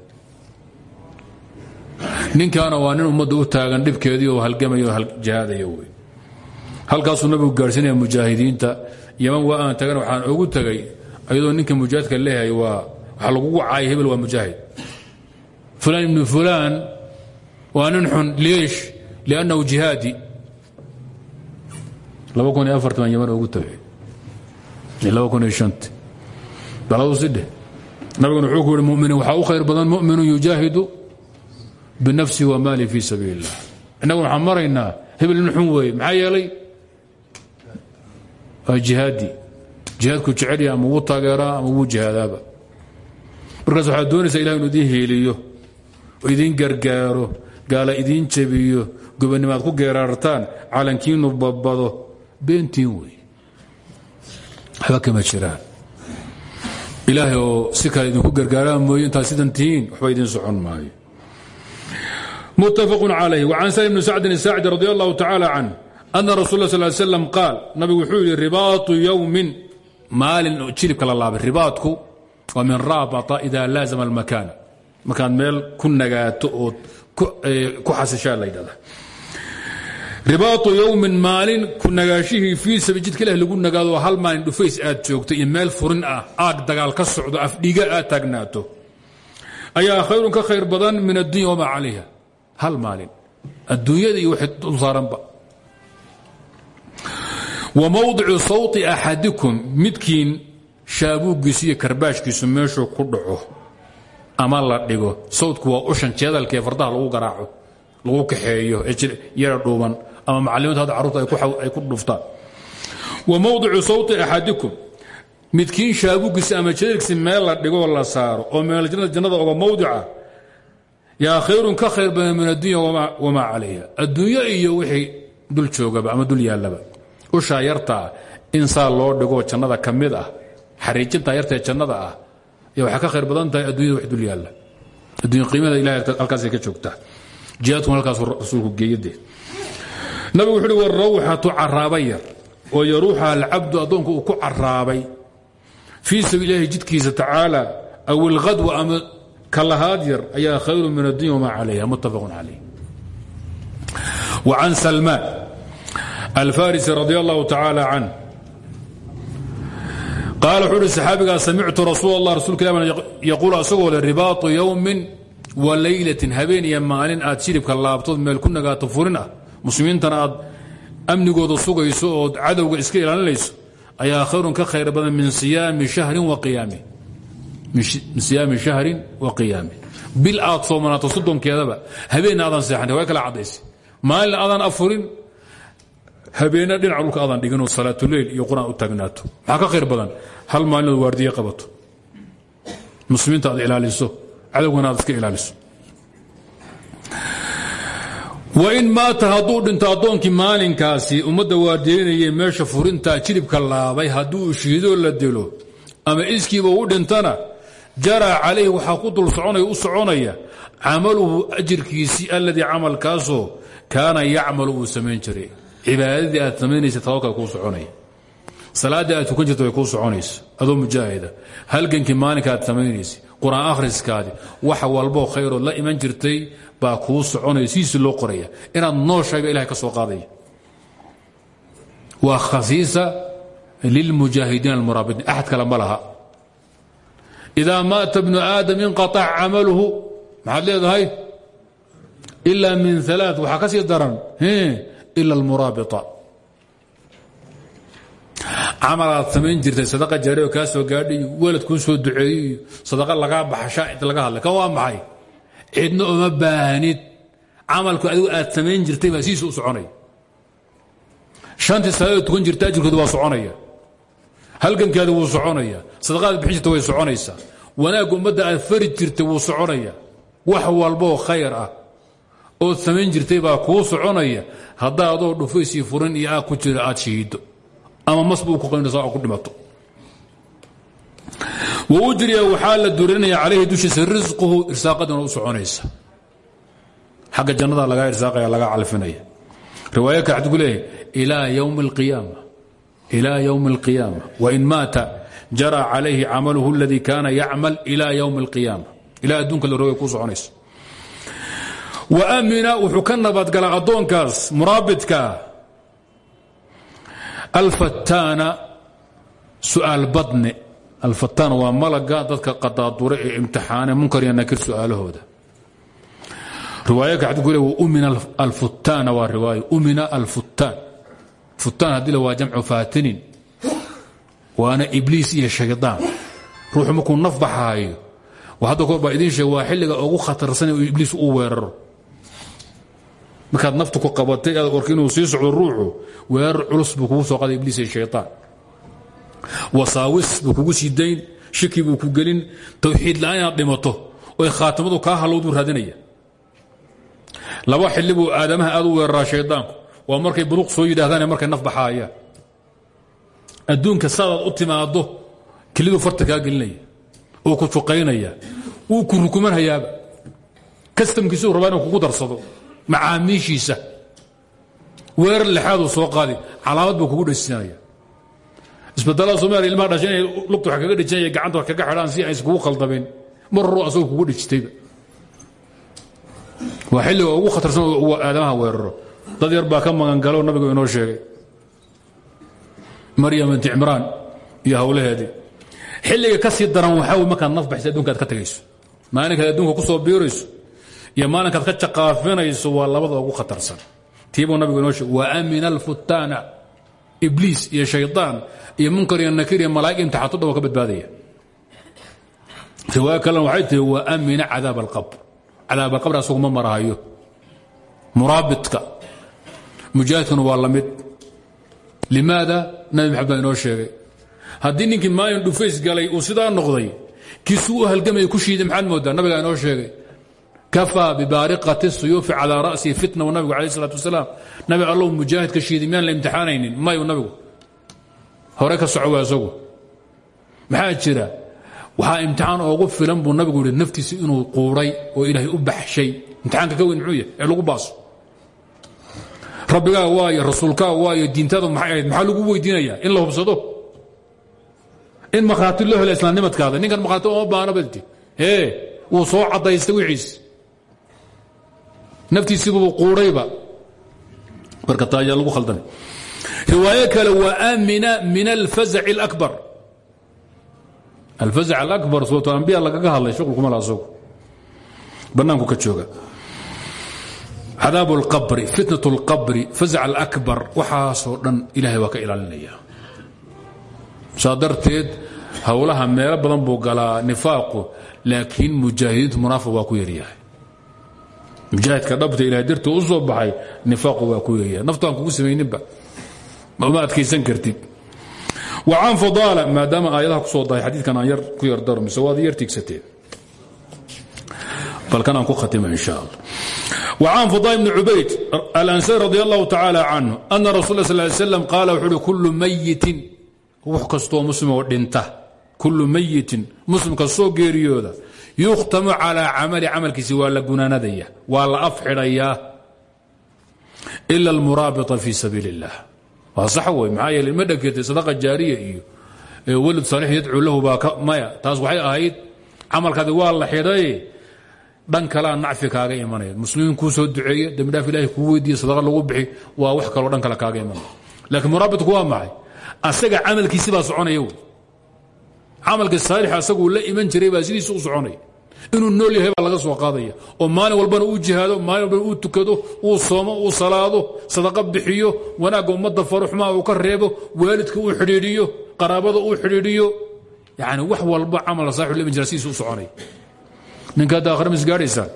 Ninkaana waa nin ummadda u taagan dhibkeedii oo halgamaya oo jihaadaya wey. Halkaasuu nabigu gaadhsiinaya mujaahidiinta yaman waa aan tagana waxaan ogu tegay ayadoo ninka mujaahidka leeyahay waa waxaa lagugu caayay hebel waa mujaahid. Fulaan ibnu fulaan waa nin xun leesh liannahu jihaadi laba kun iyo afartan yaman ogu tagay laba kun iyo shant baladu sidhe nabiguna wuxuu ku yihi muminin waxaa u khayr badan mu'minu yujaahidu binafsihi wa maalihi fii sabiili illah innagu waxaan maraynaa hebel nin xun weeye maxaa yeelay? Ama wuu taageeraa ama wuu jihaadaaba. Markaas waxaad doonaysaa ilah inu idiin oo idiin gargaaro gaala idiin jabiyo gobonnimaad ku geeraartaan calankiinu babbado beentiin wey waxba kama jiraan ilaahay oo si kale idinku gargaaraa mooye intaad sidan tihiin waxba idin socon maayo muttafaqun calayh wacan salim bni sacdin saacdi radi allahu tacaala can ana rasul sal l slam qaal nabigu wuxuu yidhi ribaatu yowmin maalin jilibka la laabay ribaatku waa min raabata ida laazama almakaana markaad meel ku nagaato ood ku xasishaa la ydhahdaa ribaaطu yowmin maalin ku nagaashihii fii sabi jidka ilah lagu nagaado hal maalin dhufays aad joogto iyo meel furin ah aag dagaal ka socdo afdhiga aad taagnaato ayaa khayrun ka khayr badan min addunya wamaa calayha. Hal maalin. Adduunyada iyo waxay dul wa mawdicu sawti axadikum midkiin shaabuuggiisu karbaashkiisu meeshuu ku dhaco ama la dhigo. Sawtku waa ushan jeedalka ee fardaha lagu garaaco lagu kaxeeyo ee yara dhuuban ama macalimiinta hadda carruurta ay ku dhuftaan. Wa mawdicu sawti axadikum. Midkiin shaabuuggiisa ama jeedalkiisa meel la dhigoo la saaro oo meel jannada oga mawdica yaa khayrun ka khayr badan min addunya wamaa calayha. Adduunyo iyo wixii dul joogaba ama dul yaallaba. Ushaa yartaa in loo dhigoo jannada ka ah xariijintaa yartaee jannada ah y waxay ka khayr badan tahay addunyada wax dul yaalla. Addunya qiimada ilahay halkaasay ka joogtaa. Jihaadkuna halkaasuu rasuulku geeyadee nabigu wuxu uhi warawxatu caraaba yar oo yaruuxa alcabdu addoonku uu ku caraabay fii sabiil jidkiisa tacaala aw ilhadwa ama kalahaad yar ayaa khayru min addunya wma calayha muttafaqun calayh. Wa can salmaan alfarisi radi allahu tacaala can. Qaala wuxuu uhi saxaabigaa samictu rasuul allah rasulka ilah baan yaquulu asagoo wa laylatin habeen iyo maalin aad shiribka laabtood meel ku muslimiintana aad amnigooda sugayso ood cadowga iska ilaalinayso ayaa khayrun ka khayr badan min siyaami shahrin wa qiyaami. Min siyaami shahrin wa qiyaami. Bil aad soomanaato soddonkeedaba habeenna aadan seexan way kala cadaysa maalin aadan afurin habeena dhinaca dhulka aadan dhiginoo salaatuleyl iyo qur'aan u taagnaato maxaa ka khayr badan? Hal maalinood waardiye qabato. Muslimiinta aad ilaaliso cadowgana aad iska ilaaliso wain maata hadduu dhinto addoonkii maalinkaasi ummadda waardiyeynayay meesha furintaa jilibka laabay hadduu shiidoo la dilo ama iskiiba u dhintana jaraa calayhi waxaa ku dul soconaya u soconaya camaluhu ajirkiisii alladii camalkaasoo kaana yacmalu uu samayn jiray. Cibaadadii aad samaynaysa tawakal kuu soconaya. Salaaddii aad tukan jirta way kuu adoo mujaahida halgankii maalinka aad samaynaysa qur'aan akhriskaadi wax walboo khayrood la iman jirtay baa kuu soconaya sidiisi loo qoraya inaad nooshayba ilahay ka soo qaadaya. Waa khasiisa lilmujaahidiin almuraabitiin axad kale ma laha. Idaa maata bnu aadam inqaac camaluhu maxaad leedahay? Ila min alaa waxaa ka sii daran ila almuraabita. Camalaad samayn jirtay sadaqa jare oo kaa soo gaadhay welad kuu soo duceeyey sadaqa lagaa baxasha inta laga hadlay kan waa maxay cidna uma baahnid camalku adigu aad samayn jirtay baa sidiisa u soconaya. Shantii salaadoo tukan jirta waa soconaya. Halgankaadi wuu soconaya. Sadaqaad bixin way soconaysaa. Wanaagga ummadda aad fari jirtay wuu soconaya. Wax walboo khayr ah ood samayn jirtay baa kuu soconaya. Haddaa adoo dhufaysii furin iyo aag ku jira aad shahiiddo ama mas buu ku qaynaysa oo ku dhimato wa ujriya waxaa la durinaya calayhi dushiisa risquhu irsaaqadina u soconaysa. Xagga jannada lagaa irsaaqaya lagaa calfinaya. Riwaaya ka xadku leeyahay ilaa yowmi alqiyaama ilaa yowmi alqiyaama wain maata jara calayhi camaluhu aladii kaana yacmal ilaa yowmi alqiyaama ilaa adduunka la rogay kuu soconaysa. Wa amina wuxuu ka nabadgalaa addoonkaas muraabidkaa alfataana su'aal badne alfataan waa malaga dadka qadaadure ee imtixaane munkar iyo nakir su'aalahooda riwaaya ka xadku le umina alfutaana waa riwaayo umina alfutaan futaan haddii la waa faatinin waana ibliis iyo shaydaan ruuxu markuu naf baxaayo hadda kor baa idiin sheeg waa xilliga ugu khatarsan uu ibliis u weeraro markaad naftu ku qabatay aad orka inuu sii socdo ruuxu weerar culus buu soo qaday ibliis iyo shaytaan wasaawis buu kugu sii dayn shiki buu ku gelin tawxiid la'aan inaad dhimato oy khaatimadu kaa hallowduu raadinaya laba xilli buu aadamaha aad u weeraraa shaydaanku. Waa markay buluq soo yidhaahdaan markay naf baxaayaan. Adduunka saadaad u timaaddo keliduu farta kaa gelinaya uu ku juqaynaya wuu ku rukumanhayaaba. Kastamkiisuu rabaa inuu kugu darsado macaamiishiisa. Weerar lexaaduu soo qaadi calaamad buu kugu dhejinaya isbedellada somaaliya ilmaha dhashay inay lugta wax kaga dhejinaya gacanta wax kaga xidhaan si aysan kugu khaldameen mar horuu asagoo kugu dhejitayba waa xilliga ugu khatarsan aadamaha weeraro. Dad yar baa ka magangalo nabigu inoo sheegay. Maryam binti cimraan iyo hawlaheedii. Xilliga ka sii daran waxaa wey markaad naf baxsa adunka ad ka tegayso maalinkaad adduunka ku soo biirayso. Iyo maalinkaad ka jaqaafinayso waa labada ugu khatarsan. Tiibuu nabigu inoo sheegay wa amina alfutaana ibliis iyo shaydaan iyo munkar iyo nakir iyo malaa'ig imtixaanto dhan waa ka badbaadaya. Riwaayo kalena waxay tihi wa amina cadaab alqabr. Cadaab alqabr asagu ma marahayo muraabidka mujaahidkuna waa la mid. Nabi maxamed baa inoo sheegay haddii ninkii dhufays galay uu sidaa noqday kiisuu u halgamaya ku shiiday maxaad moodaa? Nabigaa inoo kafaa bibaariqati suyuufi calaa ra'sihi fitna wa nabigu alayh isalaatu wasalaam. Nabi allow mujaahid ka shiiday miyaan la imtixaanaynin. Mayu nabigu? Hore ka soco waa isagu maxaa jira? Waxaa imtixaan oogu filan buu nabigu yihi naftiisa inuu quuray oo ilaahay u baxshay. Imtixaanka ka weyn muxuu yahay? Ee lagu baaso. Rabbigaa waayo rasuulkaa waayo diintaada maxay ahayd? Maxaa lagu weydiinaya in la hubsado? In makhraati loo helo islaamnimadkaada? Ninkan makhraati oma baana badti ee wuu soo caddaystay wixiis naftiisiibuu quurayba marka taayaa lagu khaldamay riwaayo kale wa amina min alfazac اlakbar alfazac alakbar suurat alambiya lagaga hadlay shuqulkuma la asagu bannaanku ka jooga cadaab اlqabri fitnaة اlqabri fazac alakbar waxaasoo dhan ilahay waa ka ilaalinaya saa darteed howlaha meelo badan buu galaa nifaaqu laakiin mujaahidiintu munaafiq waa ku yaryahay mujaahidka dhabta ilahay darta u soo baxay nifaaqu waa ku yaryahay naftaan kugu samayninba ma adkaysan kartid wacan fadaala maadaama aayadaha ku soo dahay xadiidkan aan yar ku yar daro mise waad yar tigsateen balkan aan ku khatima in sha allah وعن فضال بن عبيد الأنساري رضي الله تعالى عنه أن رسول الله صلى الله عليه وسلم قال وxuu كل ميت wax kastoo muslimoo dhinta kullu mayitin muslim kastoo geeriyooda yukhtamu calaa camali camalkiisi waa la gunaanadaya waa la afxidhayaa ila almuraabita fii sabiil اllah waa sax wey sadaqa jaariya iyo welid saalix yadcuu lahu baa maya. Taas waxay ahayd camalkaadi waa la xidhay dhan kalea nacfi kaaga imanaya muslimiin kuu soo duceeya dembidhaaf ilahay kuu weydiiya sadaqa lagu bixi waa wax kaloo dhan kale kaaga imanaya. Laakiin muraabitku waa maxay? Asaga camalkiisi baa soconaya camalka saalix asaguu la iman jiray baa sidiisa u soconaya inuu nool yahay laga soo qaadaya. Oo maalin walbana uu jihaado maalin walbana uu tukado uu soomo uu salaado sadaqa bixiyo wanaagga ummadda faruxmaa uu ka reebo waalidka uu xidhiidhiyo qaraabada uu xidhiidhiyo. Yani wax walba camalka saalix la iman jira soconaya ninka hadda akhre mis gaadhaysaan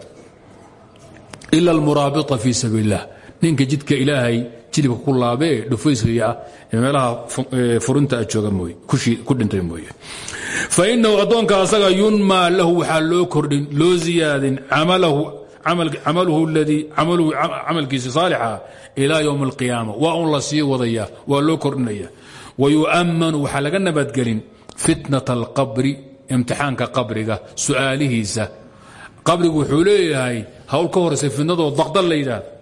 ila almuraabita fii sabiil ninka jidka ilaahay jilibka ku laabee dhufayskiga ah ee meelaha furinta a jooga ku dhintay mooye. Fa inahu addoonka asaga yunmaa lahu waxaa loo kordhin loo ziyaadin camaluhu ladii amaluhu camalkiisa saalixa ilaa ywmi اlqiyaama waa un la wadaya waa loo kordhinaya. Wayu'ammanu waxaa laga nabadgelin fitnata alqabri imtixaanka qabriga su'aalihiisa. Qabrigu wuxuu leeyahay hawl ka horaysa fitnadoo daqda la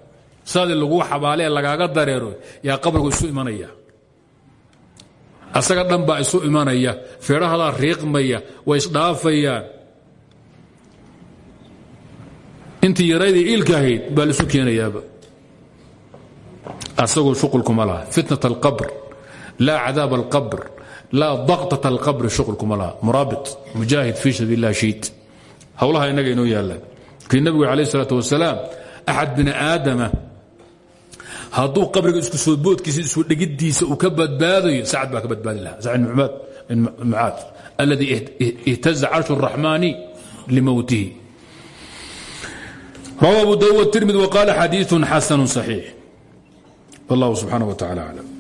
saadii laguu xabaale lagaaga dareero yaa qabrigu isu imanaya. Asaga dhan baa isu imanaya feedhahadaa riiqmaya way isdhaafayaan. Intii yaraydii iilka ahayd baa laisu keenayaaba. Asagoo shuqulkuma laha fitnat alqabr laa cadaab alqabr laa daqtat alqabri shuqulkuma laha. Muraabit mujaahid fii sabiil illah shiid howlaha innaga inoo yaallaan kii nabigu calayh isalaat wasalaam axad bini aadama hadduu qabriga isku soo boodkiisa isku dhegiddiisa uu ka badbaadayo sacad baa ka badbaadi lahaa sacad ibn mucaad alladii ihtaza carshu الraxmaani limowtihi rawa abu dawud tirmidi wqaala xadiiثu xasanu صaxiix wallah subxaanaه wa tacala aclam